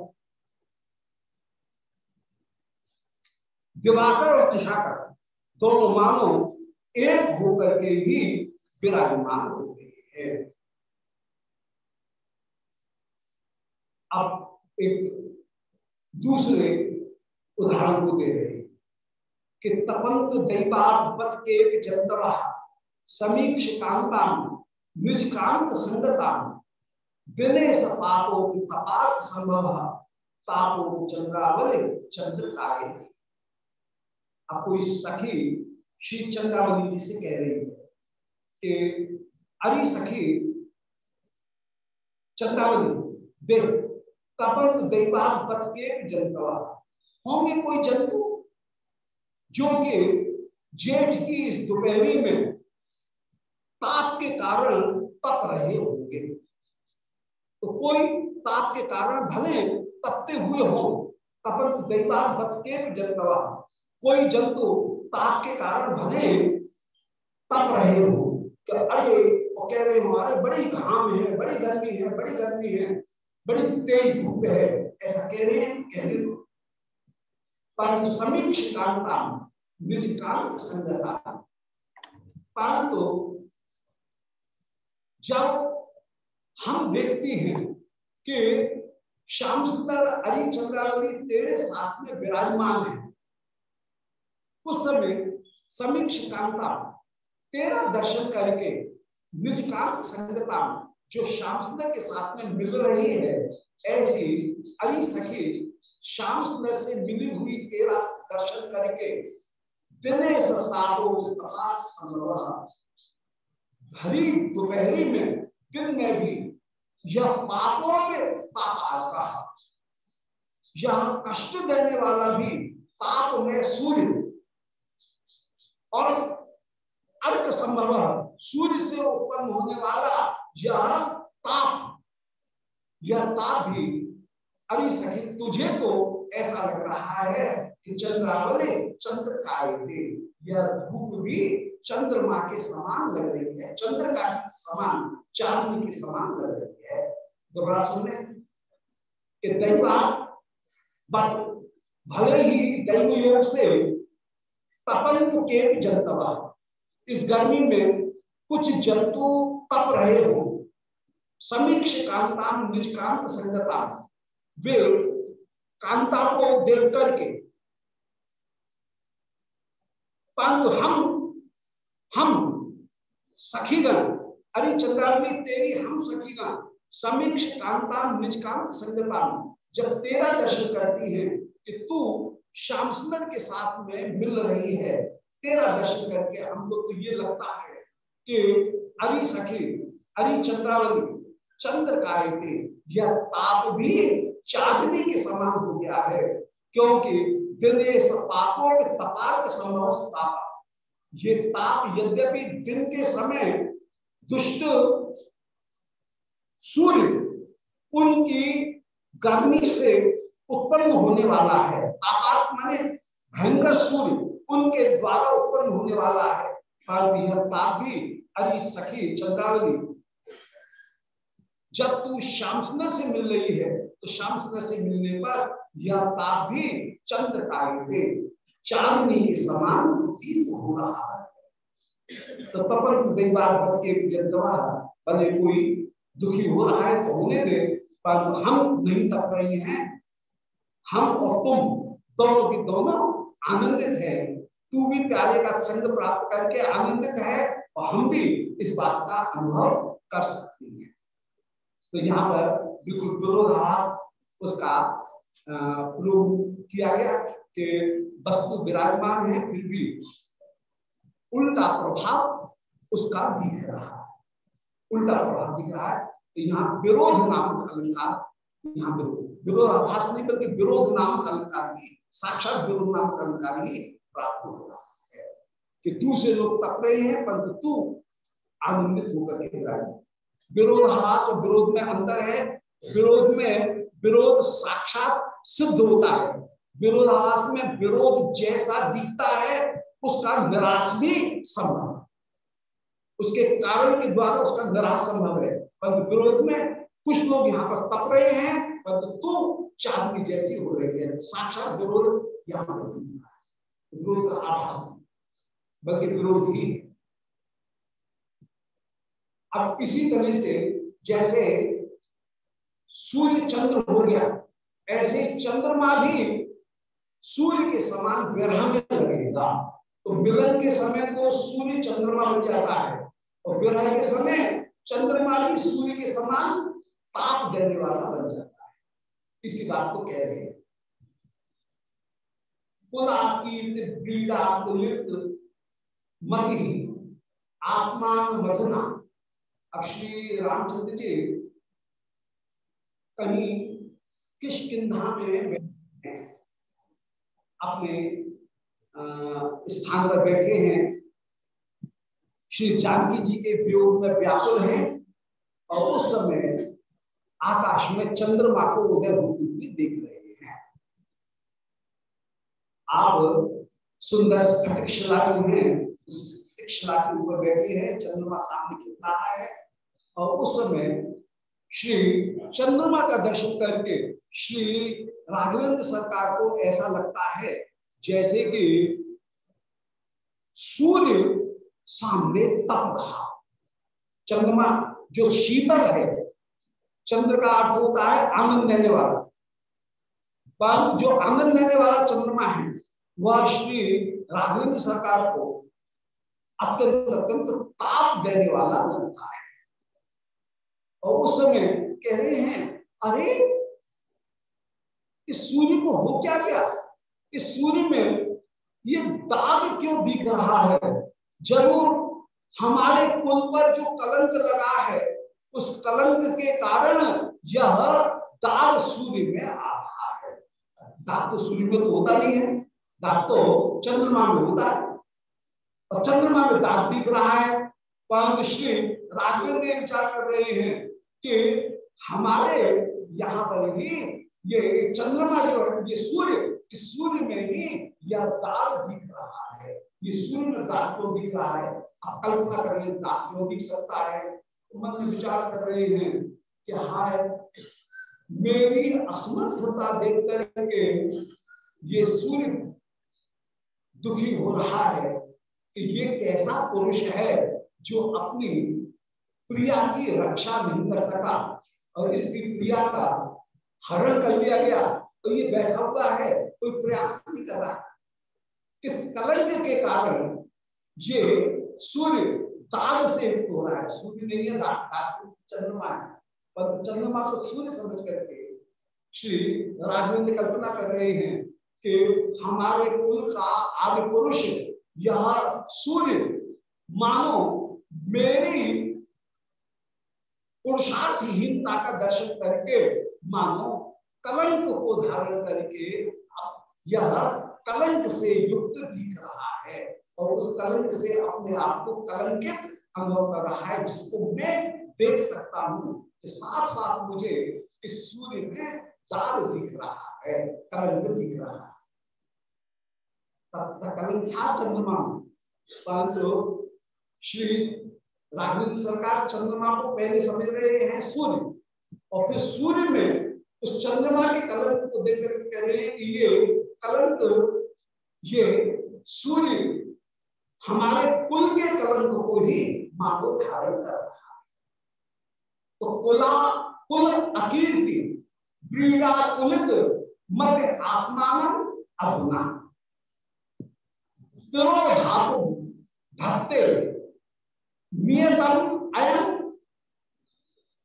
दिवाकर और दिशाकर दोनों मानो एक होकर के ही विराजमान हो गए हैं। अब एक दूसरे उदाहरण को दे रहे कि तपंत दैवात के चंद्र समीक्ष कांता निज कांत संगता दिनेश पापो तपाप संभव तापो चंद्रावली चंद्र कार्य अब कोई सखी श्री चंद्रावली जी से कह रही है कि, अरे सखी, चंद्रावली देख कपट दैवात पथ के जंतवा। होंगे कोई जंतु? जो कि जेठ की इस दोपहरी में ताप के कारण तप रहे होंगे। तो कोई ताप के कारण भले तपते हुए हो तपंत दैवात पथ के जंतवा। कोई जंतु ताप के कारण भले तप रहे हो अरे, वो कह रहे हमारे बड़ी घाम है, बड़ी गर्मी है, बड़ी गर्मी है, बड़ी तेज धूप है। ऐसा कह रहे हैं, कह रहे पर समीक्ष कांता निजकांत संगता, परंतु जब हम देखते हैं कि श्याम सुंदर, अरि चंद्रावली तेरे साथ में विराजमान है। उस समय समीक्ष कांता तेरा दर्शन करके निजकांत संगता जो श्याम सुंदर के साथ में मिल रही है, ऐसी, अरि सखी, श्याम सुंदर से मिली हुई तेरा दर्शन करके दिने सतारो भरी दोपहरी में, दिन में भी यह पापों में ताप आता है। यह कष्ट देने वाला भी ताप में सूर्य और अर्क संभव सूर्य से उत्पन्न होने वाला यह ताप यह ताप भी अभी सखी, तुझे तो ऐसा लग रहा है कि चंद्रावले चंद्र काय यह धूप भी चंद्रमा के समान लग रही है, चंद्र का समान, चांदनी के समान लग रही है। दोबारा सुने कि दैवा बट भले ही दैव योग से तपंत के जनतवा इस गर्मी में कुछ जंतु तप रहे हो। समीक्ष कांता निष्कांत संगता, वे कांता को देख करके परंतु हम हम सखीगण, अरे चंद्रावली, तेरी हम सखीगण, समीक्ष कांता निजकांत संगता जब तेरा दर्शन करती है कि तू श्याम सुंदर के साथ में मिल रही है, तेरा दर्शन करके हम लोग तो ये लगता है कि अरे सखी, अरे चंद्रावली, चंद्र कार्य यह ताप भी चांदनी के समान हो गया है, क्योंकि दिन पापों में तपार संभव ताप ये ताप यद्यपि दिन के समय दुष्ट सूर्य उनकी गर्मी से उत्पन्न होने वाला है। तापात माने भयंकर सूर्य उनके द्वारा उत्पन्न होने वाला है। पर यह ताप भी अरे सखी चंद्रावली, जब तू श्याम सुंदर से मिल रही है तो श्याम सुंदर से मिलने पर यह ताप भी चंद्र कार्य चांदनी के समान हो रहा है। तो तपर दैवार बच के भले कोई दुखी हो रहा है तो होने दे पर हम नहीं तप रहे हैं। हम और तुम, दोनों की दोनों आनंदित है। तू भी प्यारे का संग प्राप्त करके आनंदित है और हम भी इस बात का अनुभव कर सकते हैं। तो यहाँ पर बिल्कुल विरोधाभास उसका प्रयोग किया गया। कि वस्तु विराजमान है, फिर भी उल्टा प्रभाव उसका दिख रहा है। उल्टा प्रभाव दिख रहा है तो यहाँ विरोध नामक अलंकार, यहाँ विरोध विरोधाभास नहीं, बल्कि विरोध नामक अलंकार भी साक्षात विरोध नामक अलंकार ही प्राप्त हो रहा है। कि तू से लोग तप रहे हैं, परंतु तू आनंदित होकर के विरोधाभास और विरोध में अंतर है, विरोध में विरोध साक्षात सिद्ध होता है। विरोधाभास में विरोध जैसा दिखता है, उसका निराश भी संभव उसके कारण के द्वारा उसका निराश संभव है। परंतु विरोध में कुछ लोग यहाँ पर तप रहे हैं, परंतु तू चांदनी जैसी हो रही है। साक्षात विरोध यहाँ पर विरोध का आभास बल्कि विरोध ही। अब इसी तरह से जैसे सूर्य चंद्र हो गया, ऐसे चंद्रमा भी सूर्य के समान ग्रह में लगेगा। तो मिलन के समय तो सूर्य चंद्रमा बन जाता है। और ग्रह के समय चंद्रमा भी सूर्य के समान ताप देने वाला बन जाता है। इसी बात को कह रहे हैं। मति, आत्मा, मधुना। अब श्री रामचंद्र जी, कहीं किशकिधा में अपने स्थान पर बैठे हैं। श्री जानकी जी के वियोग में व्याकुल हैं और उस समय आकाश में चंद्रमा को उदय होती हुई देख रहे हैं। आप सुंदर स्फटिक शिला जो है, उस स्फटिक शिला के ऊपर बैठे हैं, चंद्रमा सामने खिल रहा है और उस समय श्री चंद्रमा का दर्शन करके श्री राघवेंद्र सरकार को ऐसा लगता है जैसे कि सूर्य सामने तप रहा। चंद्रमा जो शीतल है, चंद्र का अर्थ होता है आनंद देने वाला। परंतु जो आनंद देने वाला चंद्रमा है, वह श्री राघवेंद्र सरकार को अत्यंत अत्यंत ताप देने वाला लगता है। और उस समय कह रहे हैं, अरे इस सूर्य को हो क्या क्या इस सूर्य में ये दाग क्यों दिख रहा है? ज़रूर हमारे कुल पर जो कलंक लगा है, उस कलंक के कारण यह दाग सूर्य में आ रहा है। दाग तो सूर्य में तो होता नहीं है। दाग तो चंद्रमा में होता है। और चंद्रमा में दाग दिख रहा है। परंतु श्री राघवेंद्र विचार कर रहे हैं कि हमारे यहाँ पर ही ये चंद्रमा जो है, ये सूर्य, इस सूर्य में ही यह दाग दिख रहा है। ये सूर्य में दाग क्यों दिख रहा है। आप कल्पना कर रहे दाग क्यों दिख सकता है। मन में विचार कर रहे हैं कि हाय, मेरी असमर्थता देख करके ये सूर्य दुखी हो रहा है कि ये कैसा पुरुष है जो अपनी प्रिया की रक्षा नहीं कर सका और इसकी प्रिया का हरण कर लिया गया तो ये बैठा हुआ है, कोई प्रयास नहीं कर रहा। इस कलंक के कारण ये सूर्य दाग से हो रहा है। सूर्य नहीं है दाग दाग चंद्रमा है। पर चंद्रमा को सूर्य समझ करके श्री राघवेंद्र कल्पना कर रहे हैं कि हमारे कुल का आदि पुरुष, यह सूर्य, मानो मेरी पुरुषार्थहीनता का दर्शन करके मानो, कलंक को धारण करके यह कलंक से युक्त दिख रहा है और उस कलंक से अपने आप को कलंकित अनुभव कर रहा है, जिसको मैं देख सकता हूँ साफ़ साफ़ मुझे इस सूर्य में दाग दिख रहा है, कलंक दिख रहा है। कलंक था चंद्रमा, परंतु श्री राघवेंद्र सरकार चंद्रमा को पहले समझ रहे हैं सूर्य। और फिर सूर्य में उस चंद्रमा के कलंक को देख कर कह रहे हैं कि ये कलंक ये सूर्य हमारे कुल के कलंक को ही मानो धारण कर रहा है। तो कुला, कुल अकीर्ति ब्रीड़ा कुलित मत आत्मान अधुना। नियतम, अयम,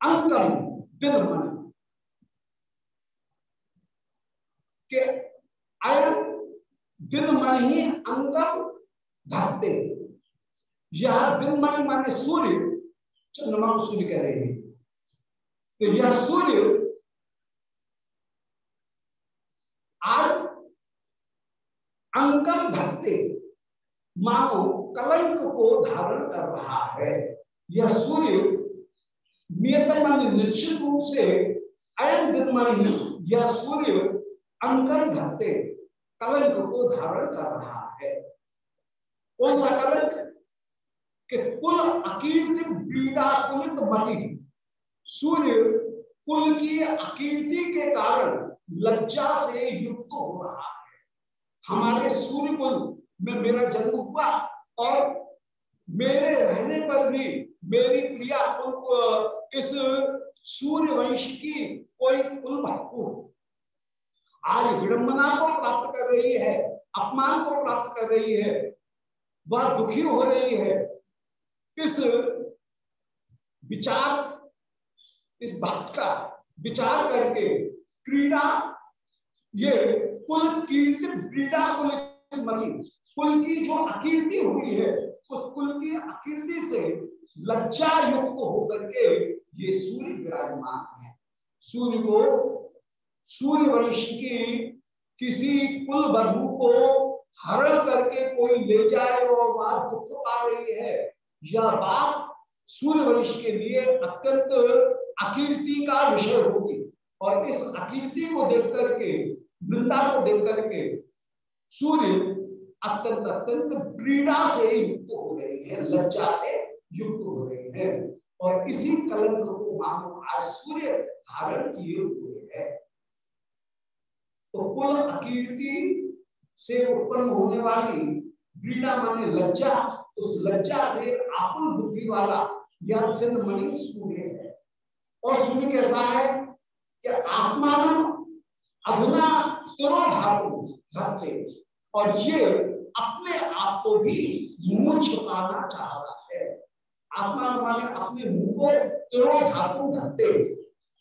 अंकम। दिन मन के अयम दिन मन ही अंकम धत्ते यह दिन मणि माने सूर्य चंद्रमा को सूर्य कह रहे हैं। तो यह सूर्य आज अंकम धरते। मानो कलंक को धारण कर रहा है। यह सूर्य नियतम निश्चित रूप से अयम दिन यह सूर्य अंकन धरते, कलंक को धारण कर रहा है। कौन सा कलंक? कि कुल अकीर्ति पीड़ा कुलित मति। सूर्य कुल की अकीर्ति के कारण लज्जा से युक्त हो रहा है। हमारे सूर्य कुल में मेरा जन्म हुआ और मेरे रहने पर भी मेरी प्रिया इस सूर्य वंश की कोई कुल भक्तु आज विडंबना को प्राप्त कर रही है, अपमान को प्राप्त कर रही है, वह दुखी हो रही है। इस विचार, इस बात का विचार करके क्रीड़ा, ये कुल कीर्ति, क्रीड़ा कुल मनी कुल की जो अकीर्ति हुई है, उस कुल की अकीर्ति से लज्जा युक्त होकर के ये सूर्य विराजमान है। सूर्य को सूर्य वंश की किसी कुल बधु को हरण करके कोई ले जाए और वहाँ दुख पा रही है। यह बात सूर्य वंश के लिए अत्यंत अकीर्ति का विषय होगी। और इस अकीर्ति को देख करके वृंदा को देख करके सूर्य अत्यंत अत्यंत पीड़ा से युक्त हो रही है, लज्जा से युक्त हो रही है। और इसी कलंक को मानो आज सूर्य धारण किए हुए है। तो कुल अकीर्ति से उत्पन्न होने वाली व्रीड़ा माने लज्जा, उस लज्जा से आकुल बुद्धि वाला यह दिन मणि सूर्य है। और सूर्य कैसा है कि आत्मान अधुना भक्ते और ये अपने आप को भी मुँह छुपाना चाह रहा है। आत्मा माने अपने मुँह को तिरो धातु धरते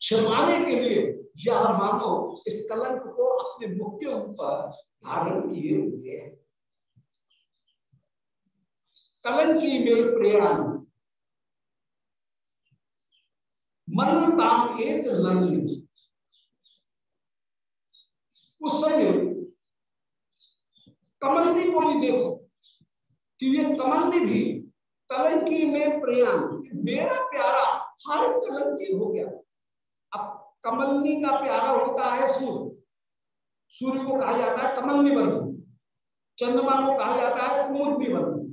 छिपाने के लिए यह मानो इस कलंक को अपने मुख के ऊपर धारण किए हुए है। कलंकी में प्रयाण मनताम एक लंगी। उस समय कमलनी को भी देखो, कि ये कमलनी भी कलंकी में प्रयाण। मेरा प्यारा हर कलंकी हो गया। अब कमलनी का प्यारा होता है सूर्य। सूर्य को कहा जाता है कमलनी बंधु। चंद्रमा को कहा जाता है कुमुदनी बंधु।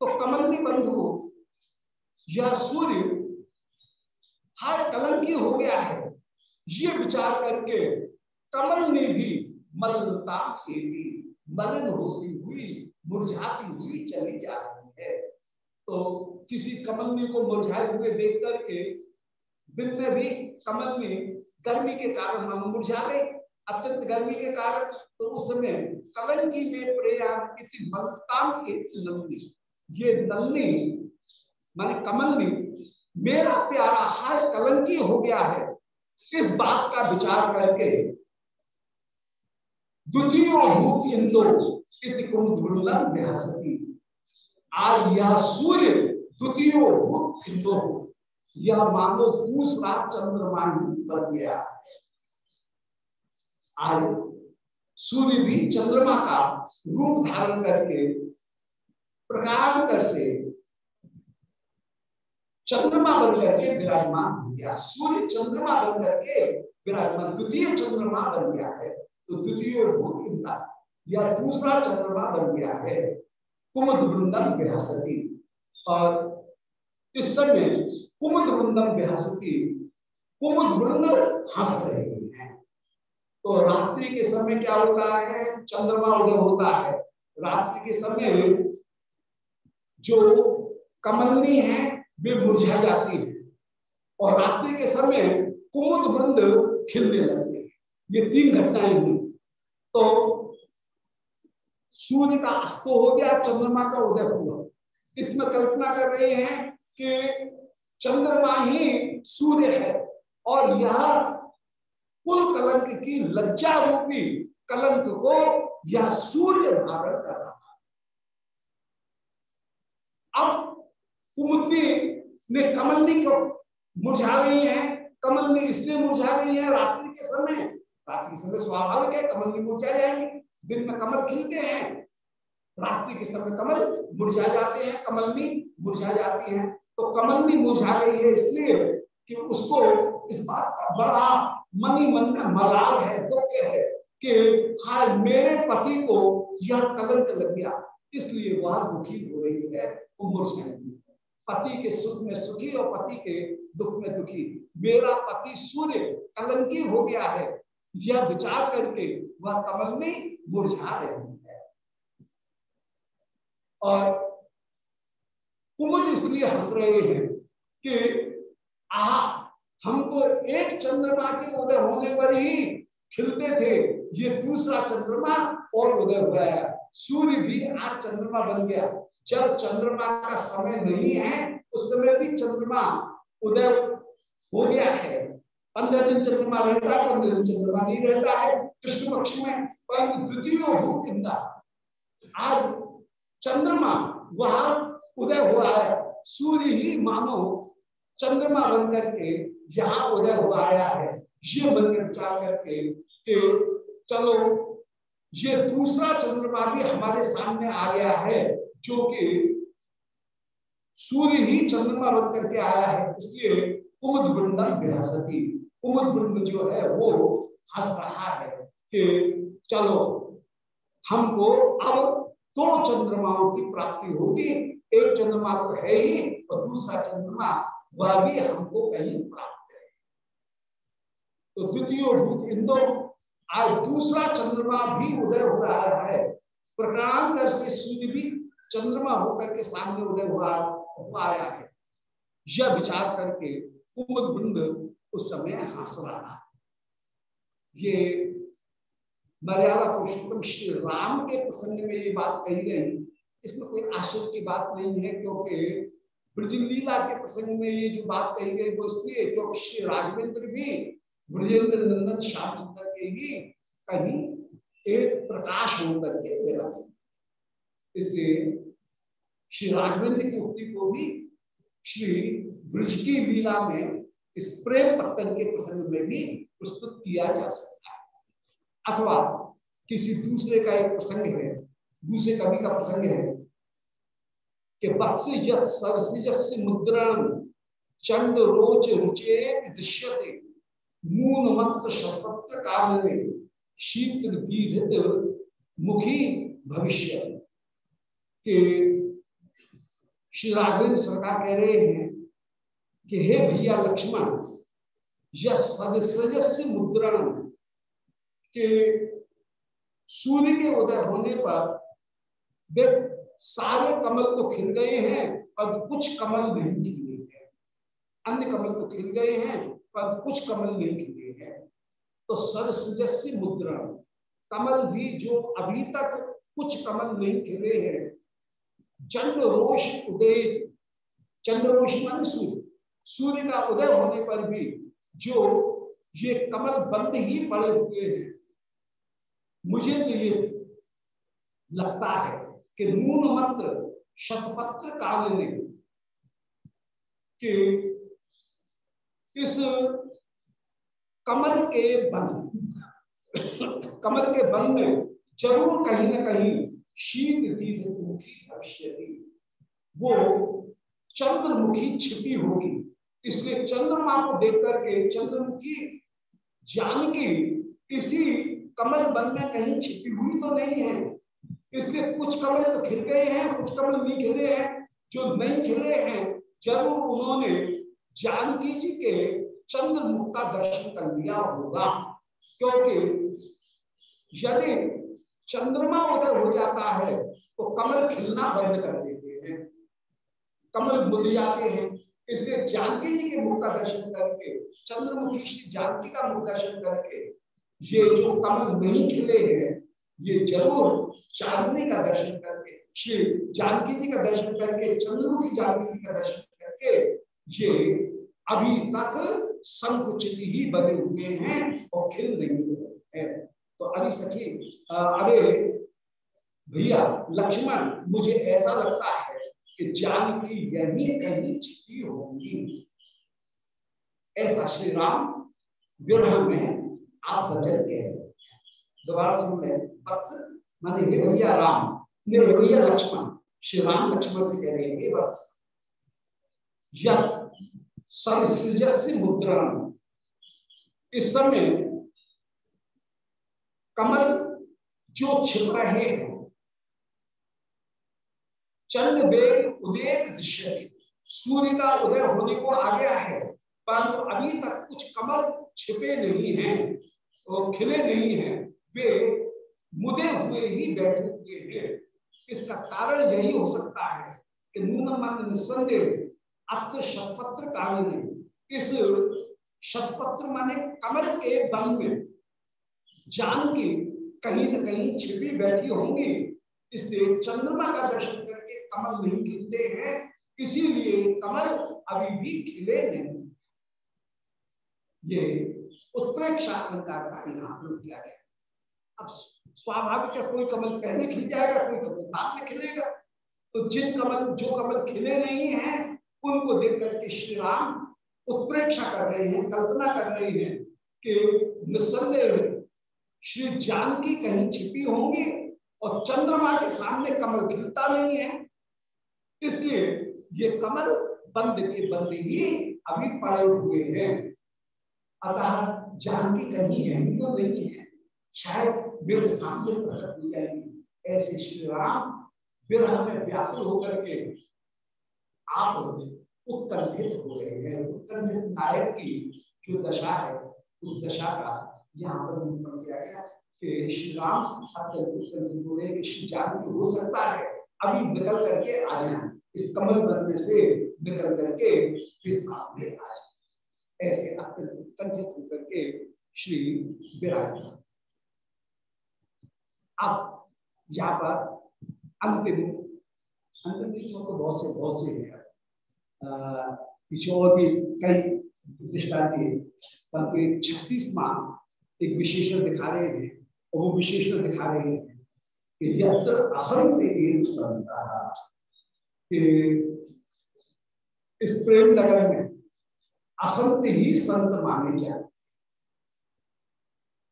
तो कमलनी बंधु, यह सूर्य हर कलंकी हो गया है। ये विचार करके कमल ने भी मलता मलिन होती हुई, मुरझाती हुई चली जा रही है। तो किसी कमलनी को मुरझाए हुए देख करके दिन में भी कमलनी गर्मी के कारण मुरझा गई अत्यंत गर्मी के कारण। तो उस समय कलंकी में प्रयाग इति मलताम नंदी ये नंदी माने कमलनी मेरा प्यारा हाय कलंकी हो गया है, इस बात का विचार करके द्वितीय भूत इंदो आज यह सूर्य द्वितीय इंदो यह मानो दूसरा चंद्रमा बन गया। आज सूर्य भी चंद्रमा का रूप धारण करके प्रकार से चंद्रमा बन करके विराजमान हो गया। सूर्य चंद्रमा बन करके विराजमान, द्वितीय चंद्रमा बन गया है। तो द्वितीय भूत इंद्र या दूसरा चंद्रमा बन गया है। कुमुद वृंदम विहासती। और इस समय कुमुद वृंदम विहासती, कुमुद वृंद हंस रहे हैं। तो रात्रि के समय क्या होता है? चंद्रमा उदय होता है। रात्रि के समय जो कमलनी है, वे मुरझा जाती है। और रात्रि के समय कुमुद वृंद खिलने लगते हैं। ये तीन घटनाएँ हुई। तो सूर्य का अस्त हो गया, चंद्रमा का उदय हुआ। इसमें कल्पना कर रहे हैं कि चंद्रमा ही सूर्य है और यह कुल कलंक की लज्जा रूपी कलंक को यह सूर्य धारण कर रहा है। अब कुमुदनी ने कमलनी को मुरझा रही है। कमलनी इसलिए मुरझा रही है रात्रि के समय। रात्रि के समय स्वाभाविक है कमल भी मुरझा जाएँगे। दिन में कमल खिलते हैं। रात्रि के समय कमल मुरझा जाते हैं, कमलनी मुरझा जाती है। तो कमलनी मुरझा गई है इसलिए कि उसको इस बात का बड़ा मनी मन में मलाल है, दुख है कि हाय, मेरे पति को यह कलंक लग गया। इसलिए वह दुखी हो रही है, वो मुरझाएगी पति के सुख में सुखी और पति के दुख में दुखी। मेरा पति सूर्य कलंकी हो गया है। यह विचार करके वह कमल में मुरझा रही है। और कुमुद इसलिए हंस रहे हैं कि आ हम तो एक चंद्रमा के उदय होने पर ही खिलते थे, ये दूसरा चंद्रमा और उदय हुआ है सूर्य भी आज चंद्रमा बन गया। जब चंद्रमा का समय नहीं है, उस समय भी चंद्रमा उदय हो गया है। पंद्रह दिन चंद्रमा रहता है, पंद्रह दिन चंद्रमा नहीं रहता है। कृष्ण पक्ष में परंतु द्वितीय भूत इंदा आज चंद्रमा, वहाँ उदय हुआ है। सूर्य ही मानो चंद्रमा बन करके यहाँ उदय हुआ आया है। ये मन के विचार करके कि चलो, ये दूसरा चंद्रमा भी हमारे सामने आ गया है, जो कि सूर्य ही चंद्रमा बन करके आया है। इसलिए कुमुद वृंदन विरासती कुमुद वृंद जो है, वो हंस रहा है। कि चलो, हमको अब दो चंद्रमाओं की प्राप्ति होगी। एक चंद्रमा तो है ही, और दूसरा चंद्रमा, वह भी हमको कहीं प्राप्त है। तो द्वितीय भूत इंदो आज दूसरा चंद्रमा भी उदय हो रहा है। प्रकरणांतर से सूर्य भी चंद्रमा होकर के सामने उदय हुआ हुआ आया है। यह विचार करके कुमुद उस समय हंस रहा है। ये मर्यादा पुरुषोत्तम श्री राम के प्रसंग में ये बात कही गई। इसमें कोई आश्चर्य की बात नहीं है, क्योंकि ब्रजलीला के प्रसंग में ये जो बात कही गई, वो इसलिए क्योंकि श्री राघवेंद्र भी ब्रजेंद्र नंदन, श्याम सुंदर के ही कहीं एक प्रकाश होकर के विराजे इसलिए श्री राघवेंद्र की उक्ति को भी श्री ब्रज की लीला में इस प्रेम पत्तन के प्रसंग में भी प्रस्तुत किया जा सकता अथवा किसी दूसरे का एक प्रसंग है, दूसरे कवि का प्रसंग है कि वत्स मुद्रण, चंड रोच रुचे दृश्यते, मून मंत्र शपत्र काल शीतल मुखी भविष्य। के श्री राघवेंद्र सरकार कह रहे हैं कि हे भैया लक्ष्मण, यह सदस्य मुद्रण के सूर्य के उदय होने पर देख, सारे कमल तो खिल गए हैं, पर कुछ कमल नहीं खिले हैं। अन्य कमल तो खिल गए हैं, पर कुछ कमल नहीं खिले हैं। तो सरसजस्य मुद्रण कमल भी जो अभी तक कुछ कमल नहीं खिले हैं, चंद्र रोष उदय, चंद्र रोष मान सूर्य। सूर्य का उदय होने पर भी जो ये कमल बंद ही पड़े हुए हैं मुझे तो ये लगता है कि नून मंत्र शतपत्र काल ने कि इस कमल के बन कमल के बन में ज़रूर कहीं ना कहीं शीत दीद मुखी भविष्य वो चंद्रमुखी छिपी होगी। इसलिए चंद्रमा को देख करके चंद्रमुखी जानकी इसी कमल बन में कहीं छिपी हुई तो नहीं है। इसलिए कुछ कमल तो खिल गए हैं, कुछ कमल नहीं खिले हैं। जो नहीं खिले हैं, ज़रूर उन्होंने जानकी जी के चंद्रमुख का दर्शन कर लिया होगा। क्योंकि यदि चंद्रमा उदय हो जाता है तो कमल खिलना बंद कर देते हैं। कमल बुल जाते हैं। इसलिए जानकी जी के मुख का दर्शन करके, चंद्रमुखी श्री जानकी का मुख दर्शन करके ये जो कमल नहीं खिले हैं, ये ज़रूर चांदनी का दर्शन करके, श्री जानकी जी का दर्शन करके चंद्रमुखी जानकी जी का दर्शन करके ये अभी तक संकुचित ही बने हुए हैं और खिल नहीं हुए हैं। तो अरे सखी अरे भैया, लक्ष्मण, मुझे ऐसा लगता है कि जानकी यही कहीं छिपी होगी। ऐसा श्री राम विरह में आप वचन के हैं दोबारा सुन ले वत्स माने भैया राम। ये भैया लक्ष्मण। श्री राम लक्ष्मण से कह रहे हैं वत्स सरसजस्य मुद्रण। इस समय कमल जो छिप रहे हैं, चंद्र बेग उदय दृश्य सूर्य का उदय होने को आ गया है, परंतु अभी तक कुछ कमल छिपे नहीं हैं और खिले नहीं हैं, वे मुदे हुए ही बैठे हुए हैं। इसका कारण यही हो सकता है कि शतपत्र इस शतपत्र माने कमल के बन में जान की कहीं न कहीं छिपी बैठी होंगी। इसलिए चंद्रमा का दर्शन करके कमल नहीं खिलते हैं, इसीलिए कमल अभी भी खिले नहीं। ये उत्प्रेक्षा अलंकार का यहाँ प्रयोग किया गया। अब स्वाभाविक है, कोई कमल पहले खिल जाएगा, कोई कमल बाद में खिलेगा। तो जिन कमल, जो कमल खिले नहीं है, उनको देख करके श्री राम उत्प्रेक्षा कर रहे हैं, कल्पना कर रहे हैं कि निस्संदेह श्री जानकी कहीं छिपी होंगी और चंद्रमा के सामने कमल खिलता नहीं है। इसलिए ये कमल बंद के बंद ही अभी पड़े हुए हैं। अतः जानकी कहीं है तो नहीं है। शायद मेरे सामने प्रकट हो जाएगी। ऐसे श्री राम विरह में व्याकुल होकर के आप उत्कंठित हो रहे हैं। उत्कंठित नायक की जो दशा है, उस दशा का यहाँ पर निरूपण किया गया कि श्री राम अत्यंत बोले कि श्री जानकी हो सकता है। अभी निकल करके आ जाए इस कमल बनने से निकल करके फिर सामने आ जाए ऐसे अत्यंत होकर के श्री विराज अब यहाँ पर अंतिम अंतिम तो बहुत से बहुत से हैं। पीछे और भी कई दृष्टांत परंतु छत्तीसवा एक विशेषण दिखा रहे हैं, और वो विशेषण दिखा रहे हैं कि यत्र एक संता। इस प्रेम नगर में असंत ही संत माने जाए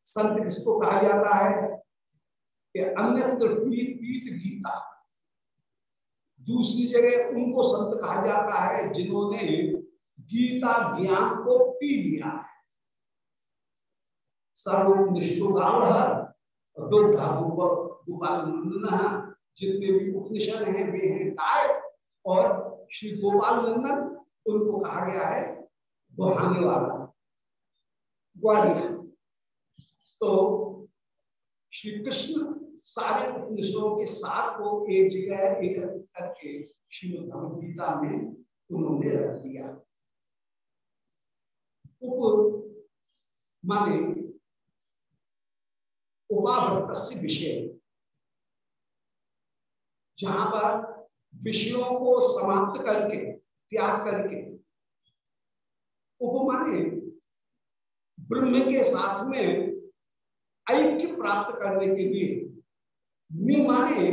संत किसको कहा जाता है? कि अन्यत्र पीत पीत गीता। दूसरी जगह उनको संत कहा जाता है जिन्होंने गीता ज्ञान को पी लिया है। गोपाल नंदन जितने भी उपनिषद हैं, वे हैं गाय और श्री गोपाल नंदन उनको कहा गया है दोहाने वाला। ग्वालियर। तो श्री कृष्ण सारे उपनिषदों के साथ को एक जगह एकत्रित करके श्रीमद भगवद गीता में उन्होंने रख दिया। उप माने उपावृत विषय। जहाँ पर विषयों को समाप्त करके, त्याग करके उपमाने ब्रह्म के साथ में ऐक्य प्राप्त करने के लिए माने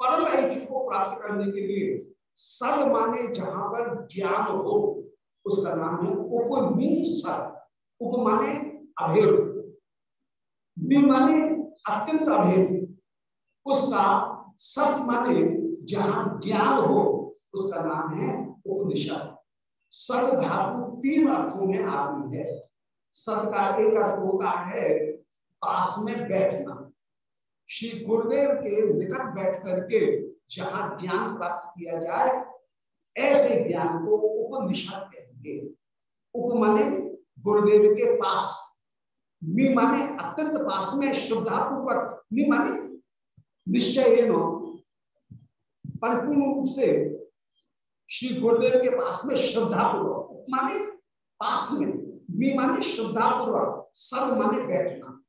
परम ऐक्य को प्राप्त करने के लिए सर माने जहाँ पर ज्ञान हो, उसका नाम है उपमीन सर उपमाने अभेद। माने अत्यंत अभेद। उसका सत माने जहाँ ज्ञान हो, उसका नाम है उपनिषद। सद धातु तीन अर्थों में आती है। सद का एक अर्थ होता है पास में बैठना। श्री गुरुदेव के निकट बैठ करके जहाँ ज्ञान प्राप्त किया जाए, ऐसे ज्ञान को उपनिषद कहेंगे। उप माने गुरुदेव के पास मी माने अत्यंत पास में श्रद्धापूर्वक मी माने निश्चय परिपूर्ण रूप से श्री गुरुदेव के पास में श्रद्धापूर्वक, माने पास में, मी माने श्रद्धापूर्वक सद माने बैठना।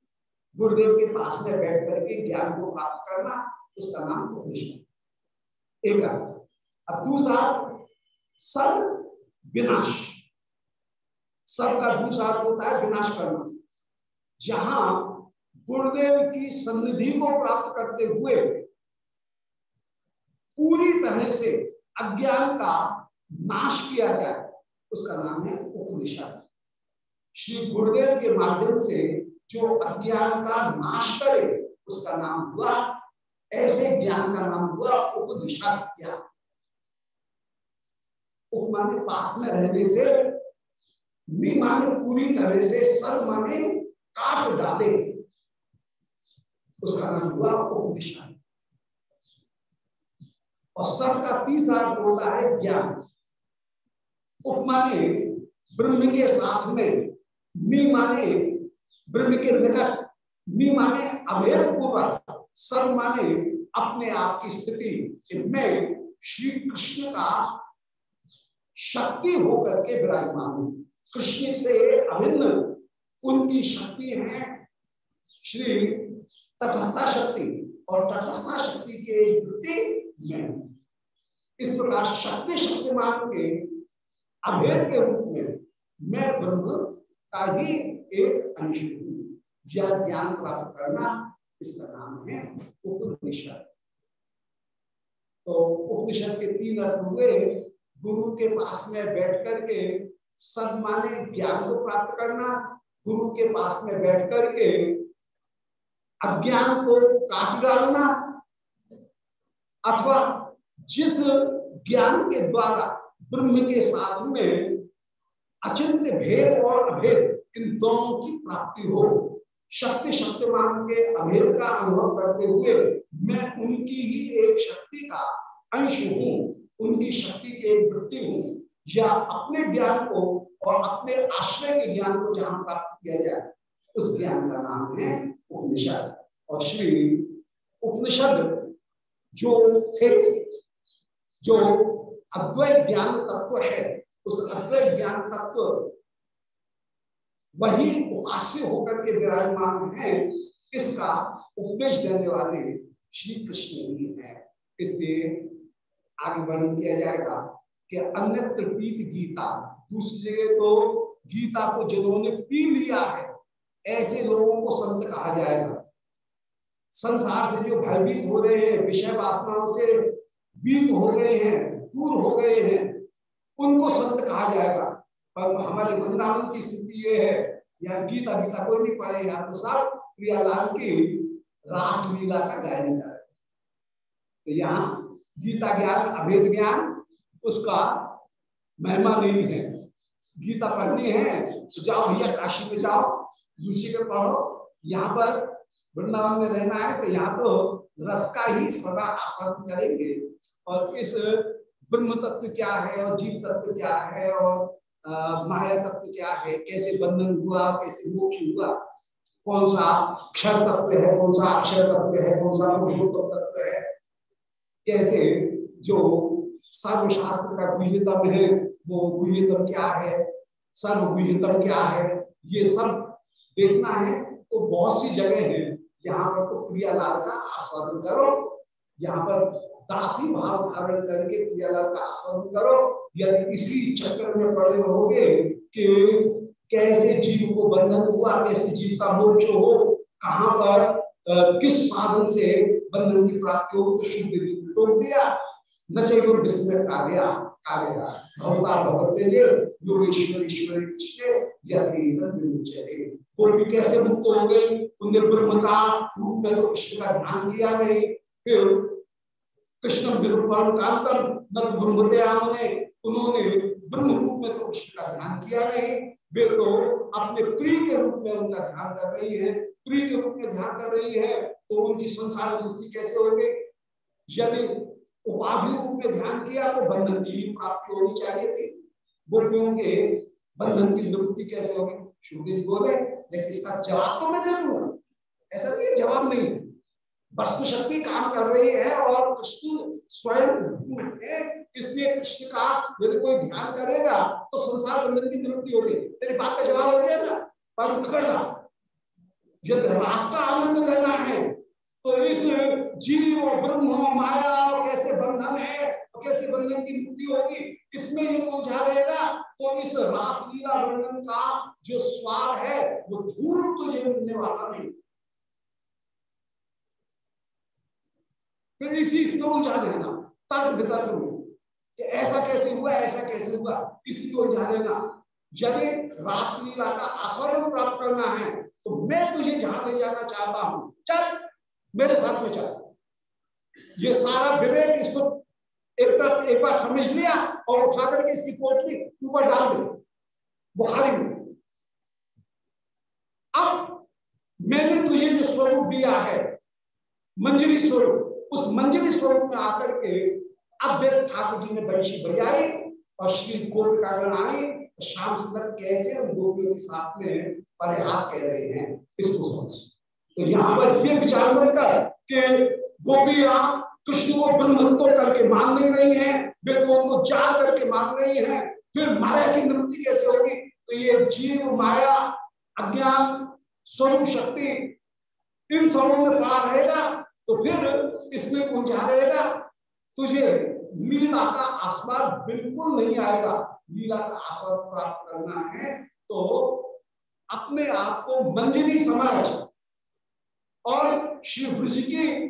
गुरुदेव के पास में बैठ करके ज्ञान को प्राप्त करना, उसका नाम उपनिषद। एक अर्थ। अब दूसरा अर्थ सद विनाश। सद का दूसरा अर्थ होता है विनाश करना। जहाँ गुरुदेव की सन्निधि को प्राप्त करते हुए पूरी तरह से अज्ञान का नाश किया जाए, उसका नाम है उपनिषद। श्री गुरुदेव के माध्यम से जो अज्ञान का नाश करे, उसका नाम हुआ, ऐसे ज्ञान का नाम हुआ उपनिषद ज्ञान। उपमाने पास में रहने से माने पूरी तरह से सर माने काट डाले, उसका नाम हुआ उपनिषद। और सब का तीसरा होता है ज्ञान। उपमाने ब्रह्म के साथ में मी माने ब्रह्म के निकट मी माने अभेद पूर्वक सब माने अपने आप की स्थिति में श्री कृष्ण का शक्ति होकर के विराजमान हूँ। कृष्ण से अभिन्न उनकी शक्ति है श्री तटस्था शक्ति और तटस्था शक्ति के में इस प्रकार शक्ति शक्तिमान के अभेद के रूप में मैं ब्रह्म का ही एक अंश हूँ। यह ज्ञान प्राप्त करना इसका नाम है उपनिषद। तो उपनिषद के तीन अर्थ हुए। गुरु के पास में बैठ करके सब माने ज्ञान को प्राप्त करना, गुरु के पास में बैठ करके अज्ञान को काट डालना, अथवा जिस ज्ञान के द्वारा ब्रह्म के साथ में अचिंत भेद और अभेद इन दोनों की प्राप्ति हो शक्ति शक्तिमान के अभेद का अनुभव करते हुए मैं उनकी ही एक शक्ति का अंश हूँ, उनकी शक्ति की एक वृत्ति हूँ, या अपने ज्ञान को और अपने आश्रय के ज्ञान को जहाँ प्राप्त किया जाए, उस ज्ञान का नाम है उपनिषद। और श्री उपनिषद जो थे जो अद्वैत ज्ञान तत्व है, उस अद्वैत ज्ञान तत्व वही उपास्य होकर के विराजमान है, इसका उपदेश देने वाले श्री कृष्ण ही। है इसलिए आगे वर्णन किया जाएगा कि अन्यत्र पीठ गीता। दूसरी जगह तो गीता को जिन्होंने पी लिया है, ऐसे लोगों को संत कहा जाएगा। संसार से जो भयभीत हो रहे हैं, विषय वासनाओं से बीत हो गए हैं, दूर हो गए हैं, उनको संत कहा जाएगा। पर हमारे वृंदावन की स्थिति ये है, या गीता गीता कोई नहीं पढ़े, या तो सब प्रियालाल की रासलीला का गायन कर तो यहाँ गीता ज्ञान, अभेद ज्ञान, उसका महिमा नहीं है। गीता पढ़नी है तो जाओ भैया, काशी में जाओ ऋषि के पढ़ो। यहाँ पर वृंदावन में रहना है तो यहाँ तो रस का ही सदा आस्वादन करेंगे। और इस ब्रह्म तत्व क्या है और जीव तत्व क्या है और माया तत्व क्या है? कैसे बंधन हुआ? कैसे मोक्ष हुआ? कौन सा क्षर तत्व है? कौन सा अक्षर तत्व है? कौन सा तत्व है? कैसे जो सर्वशास्त्र का गुह्यतम है, वो गुह्यतम क्या है? सर्व गुह्यतम क्या है? ये सब देखना है तो बहुत सी जगह है। यहाँ पर तो प्रियालाल का आस्वादन करो। यहाँ पर दासी भाव धारण करके प्रियालाल का आस्वादन करो। यदि इसी चक्र में पड़े रहोगे कि कैसे जीव को बंधन हुआ, कैसे जीव का मोक्ष हो, कहाँ पर किस साधन से बंधन की प्राप्ति हो तो शुद्ध टोक दिया न चाहिए विस्मय कार्य कार्य। भवता भगवते योगेश्वर ईश्वर कोई कैसे मुक्त हो गए उनने ब्रह्मता रूप में तो कृष्ण का ध्यान किया नहीं। फिर कृष्ण विरूपण कांतम न ब्रह्मते आमने। उन्होंने ब्रह्म रूप में तो कृष्ण का ध्यान किया नहीं। वे तो अपने प्रिय के रूप में उनका ध्यान कर रही है। प्रिय के रूप में ध्यान कर रही है तो उनकी संसार मुक्ति कैसे होगी? यदि उपाधि रूप में ध्यान किया तो बंधन की ही प्राप्ति होनी चाहिए थी। गोपियों के बंधन की निवृत्ति कैसे होगी? शुभदेव बोले लेकिन इसका जवाब तो मैं दे दूँगा। ऐसा नहीं जवाब नहीं वस्तु शक्ति काम कर रही है और कृष्ण स्वयं है। इसलिए कृष्ण का यदि कोई ध्यान करेगा तो संसार बंधन की निवृत्ति होगी। तेरी बात का जवाब हो गया ना? पर खबरदार यदि रास का आनंद लेना है तो इस जीव और ब्रह्म माया और कैसे बंधन है और कैसे बंधन की मुक्ति होगी, इसमें ये उलझा रहेगा। तो इस रासलीला वर्णन का जो स्वाद है, वो धूल तुझे मिलने वाला नहीं। फिर इसी इसमें उलझा रहना तर्क वितर्क में, कि ऐसा कैसे हुआ, ऐसा कैसे हुआ, इसी को उलझा रहना यदि रासलीला का आस्वादन प्राप्त करना है तो मैं तुझे जहाँ ले जाना चाहता हूँ, चल, मेरे साथ में चल। ये सारा विवेक इसको एक तरफ़ एक बार समझ लिया और उठा करके इसकी पोटली ऊपर डाल दे, बुखारी में। अब मैंने तुझे जो स्वरूप दिया है मंजरी स्वरूप उस मंजरी स्वरूप में आकर के अब देख ठाकुर जी ने बंशी बजाई और श्री का गण आए, श्याम सुंदर कैसे गोपियों के साथ में प्रयास कह रहे हैं, इसको समझ। तो यहाँ पर ये विचार बनकर के गोपियाँ कृष्ण को ब्रह्मत्व करके मान नहीं रही है वे तो उनको चार करके मान रही है, फिर माया की निवृत्ति कैसे होगी? तो ये जीव, माया, अज्ञान, स्वरूप शक्ति इन सबों में पड़ा रहेगा? तो फिर इसमें उलझा रहेगा। तुझे लीला का आस्वाद बिल्कुल नहीं आएगा। लीला का आस्वाद प्राप्त करना है तो अपने आप को मंजरी समझ। और श्री ब्रज की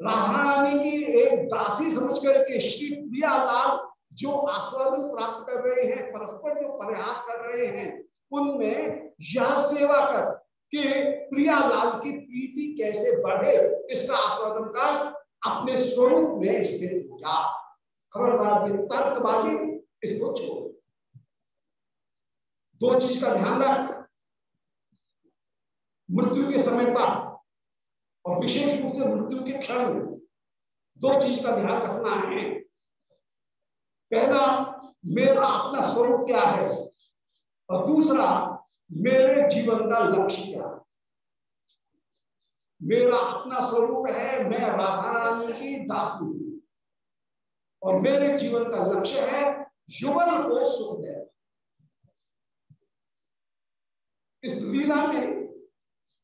रानी की एक दासी समझ करके श्री प्रियालाल जो आस्वादन प्राप्त कर रहे हैं, परस्पर जो प्रयास कर रहे हैं, उनमें यह सेवा कर। कि प्रियालाल की प्रीति कैसे बढ़े, इसका आस्वादन कर अपने स्वरूप में स्थित हो जा। खबरदार ये तर्कबाजी, इसको छोड़। दो चीज़ का ध्यान रख। मृत्यु के समय तक और विशेष रूप से मृत्यु के क्षण में दो चीज़ का ध्यान रखना है। पहला, मेरा अपना स्वरूप क्या है? और दूसरा मेरे जीवन का लक्ष्य क्या? मेरा अपना स्वरूप है, मैं राधा रानी की दासी हूँ। और मेरे जीवन का लक्ष्य है युगल को सुख दे इस लीला में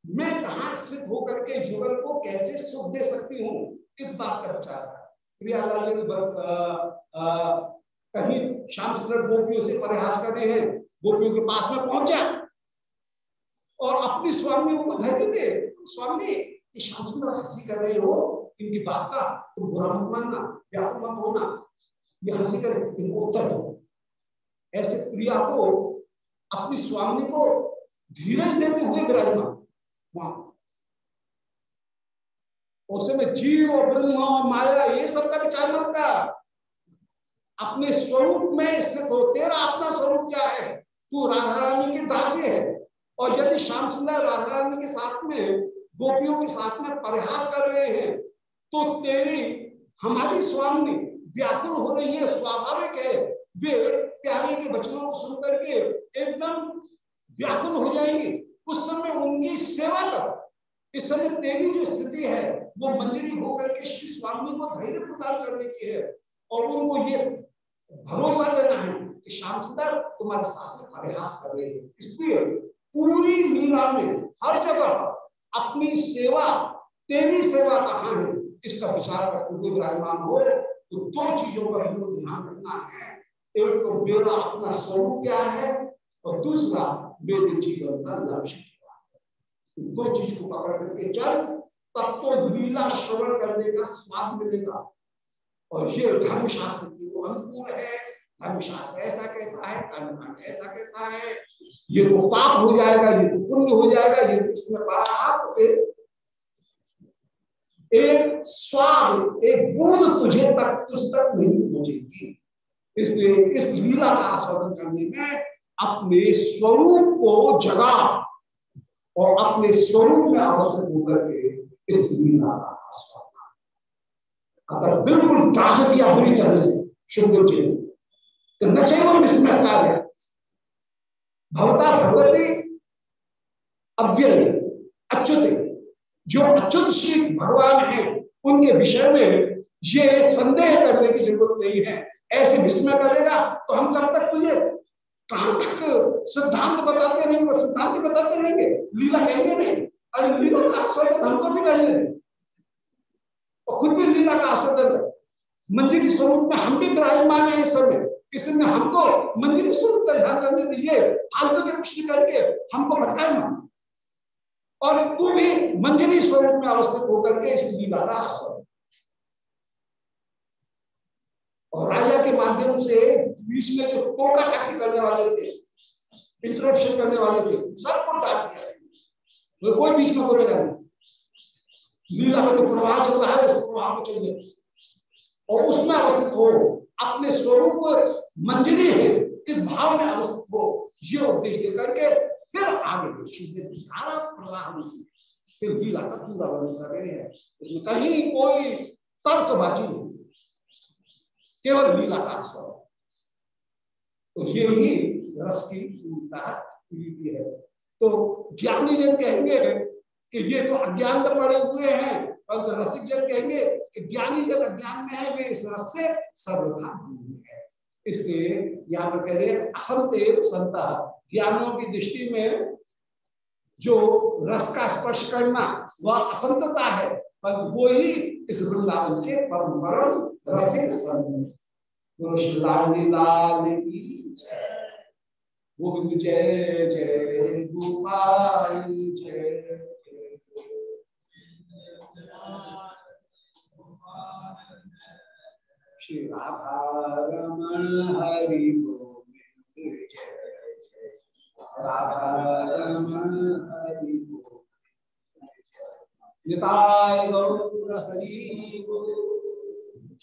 मैं कहा स्थित होकर के युगल को कैसे सुख दे सकती हूँ? इस बात का विचार प्रियालाल जी कहीं श्याम सुंदर गोपियों से प्रयास कर रहे हैं। गोपियों के पास में पहुँचा। और अपनी स्वामी को धैर्य दे स्वामी श्याम सुंदर हँसी कर रहे हो, इनकी बात का तुम बुरा मत मानना व्यापक मत होना। ये हँसी कर इनको उत्तर दो। ऐसे प्रिया को, अपनी स्वामी को धीरज देते हुए विराजमान, वहाँ। उस जीव और ब्रह्म और माया, ये सब का विचार मत कर अपने स्वरूप में स्थित हो, तेरा अपना स्वरूप क्या है? तू राधा रानी की दासी है। और यदि श्याम सुंदर राधा रानी के साथ में, गोपियों के साथ में प्रयास कर रहे हैं तो तेरी, हमारी स्वामी व्याकुल हो रही है, स्वाभाविक है। वे प्यारे के वचनों को सुन करके एकदम व्याकुल हो जाएँगे। उस समय उनकी सेवा कर। इस समय तेरी जो स्थिति है, वो मंजरी होकर के श्री स्वामी को धैर्य प्रदान करने की है और उनको ये भरोसा देना है कि श्याम सुंदर तुम्हारे साथ में प्रयास कर रहे हैं। इसलिए पूरी लीला में हर जगह अपनी सेवा, तेरी सेवा कहाँ है? इसका विचार करते हुए विराजमान हो तो दो चीज़ों का हमको ध्यान रखना है। एक तो मेरा अपना स्वरूप क्या है, और दूसरा मेरे जीवन का लक्ष्य क्या है। दो चीज़ को पकड़ करके चल, तब तो लीला श्रवण करने का स्वाद मिलेगा। और ये धर्मशास्त्र की अनुकूल है। धर्मशास्त्र ऐसा कहता है कर्मकांड ऐसा कहता है। ये तो पाप हो जाएगा, ये तो पुण्य हो जाएगा, ये तो इसमें बड़ा आप एक स्वाद, एक बूंद तुझे तक तुझ तक नहीं पहुंचेगी। इसलिए इस लीला का आस्वादन करने में अपने स्वरूप को जगा और अपने स्वरूप में आस्वाद होकर के इस लीला का आस्वादन। अतः बिल्कुल डांट दिया बुरी तरह से शुभ जी तो न चाहिए विस्मय कार्य भवता भगवती अव्यय, अच्युत। जो अच्युत श्री भगवान है, उनके विषय में ये संदेह करने की ज़रूरत नहीं है, ऐसे विस्मय करेगा तो हम कब तक तुझे कहाँ तक सिद्धांत बताते रहेंगे, सिद्धांत बताते रहेंगे? लीला कहेंगे नहीं। अरे लीला का आस्वादन हमको भी करने दे और खुद भी लीला का आस्वादन कर। मंजिली स्वरूप में हम भी विराजमान है इस समय। इसमें हमको मंजिली स्वरूप का ध्यान करने दीजिए फालतू के कुछ करके हमको भटकाए ना और तू भी मंजिली स्वरूप में अवस्थित होकर के इस लीला का और राजा के माध्यम से बीच में जो टोका टाकी करने वाले थे इंट्रोडक्शन करने वाले थे सबको डांट दिया कोई बीच में बोलेगा नहीं लीला का जो प्रवाह चल रहा है, उसको प्रवाह को चल और उसमें अवस्थित हो अपने स्वरूप मंजरी है। इस भाव में अवस्थित हो ये उपदेश दे करके फिर आगे सीधे धारा प्रवाह फिर लीला का पूरा वर्णन कर रहे हैं। इसमें कहीं कोई तर्कबाजी नहीं केवल लीला का आस्वाद तो ये ही रस की रीति है। तो ज्ञानी जन कहेंगे कि ये तो अज्ञान पड़े हुए हैं। परंतु तो रसिक जन कहेंगे कि ज्ञानी जन अज्ञान में है, वे इस रस से सर्वथा दूर है। इसलिए यहाँ पर कह रहे असंत संत, ज्ञानों की दृष्टि में जो रस का स्पर्श करना, वह असंतता है पर वो ही इस वृंदावन के परम परम रसिक गोविंद जय जय, गोपाल जय। श्री राधा रमण हरि गोविंद जय जय हरि निताय गौर हरि गोविंद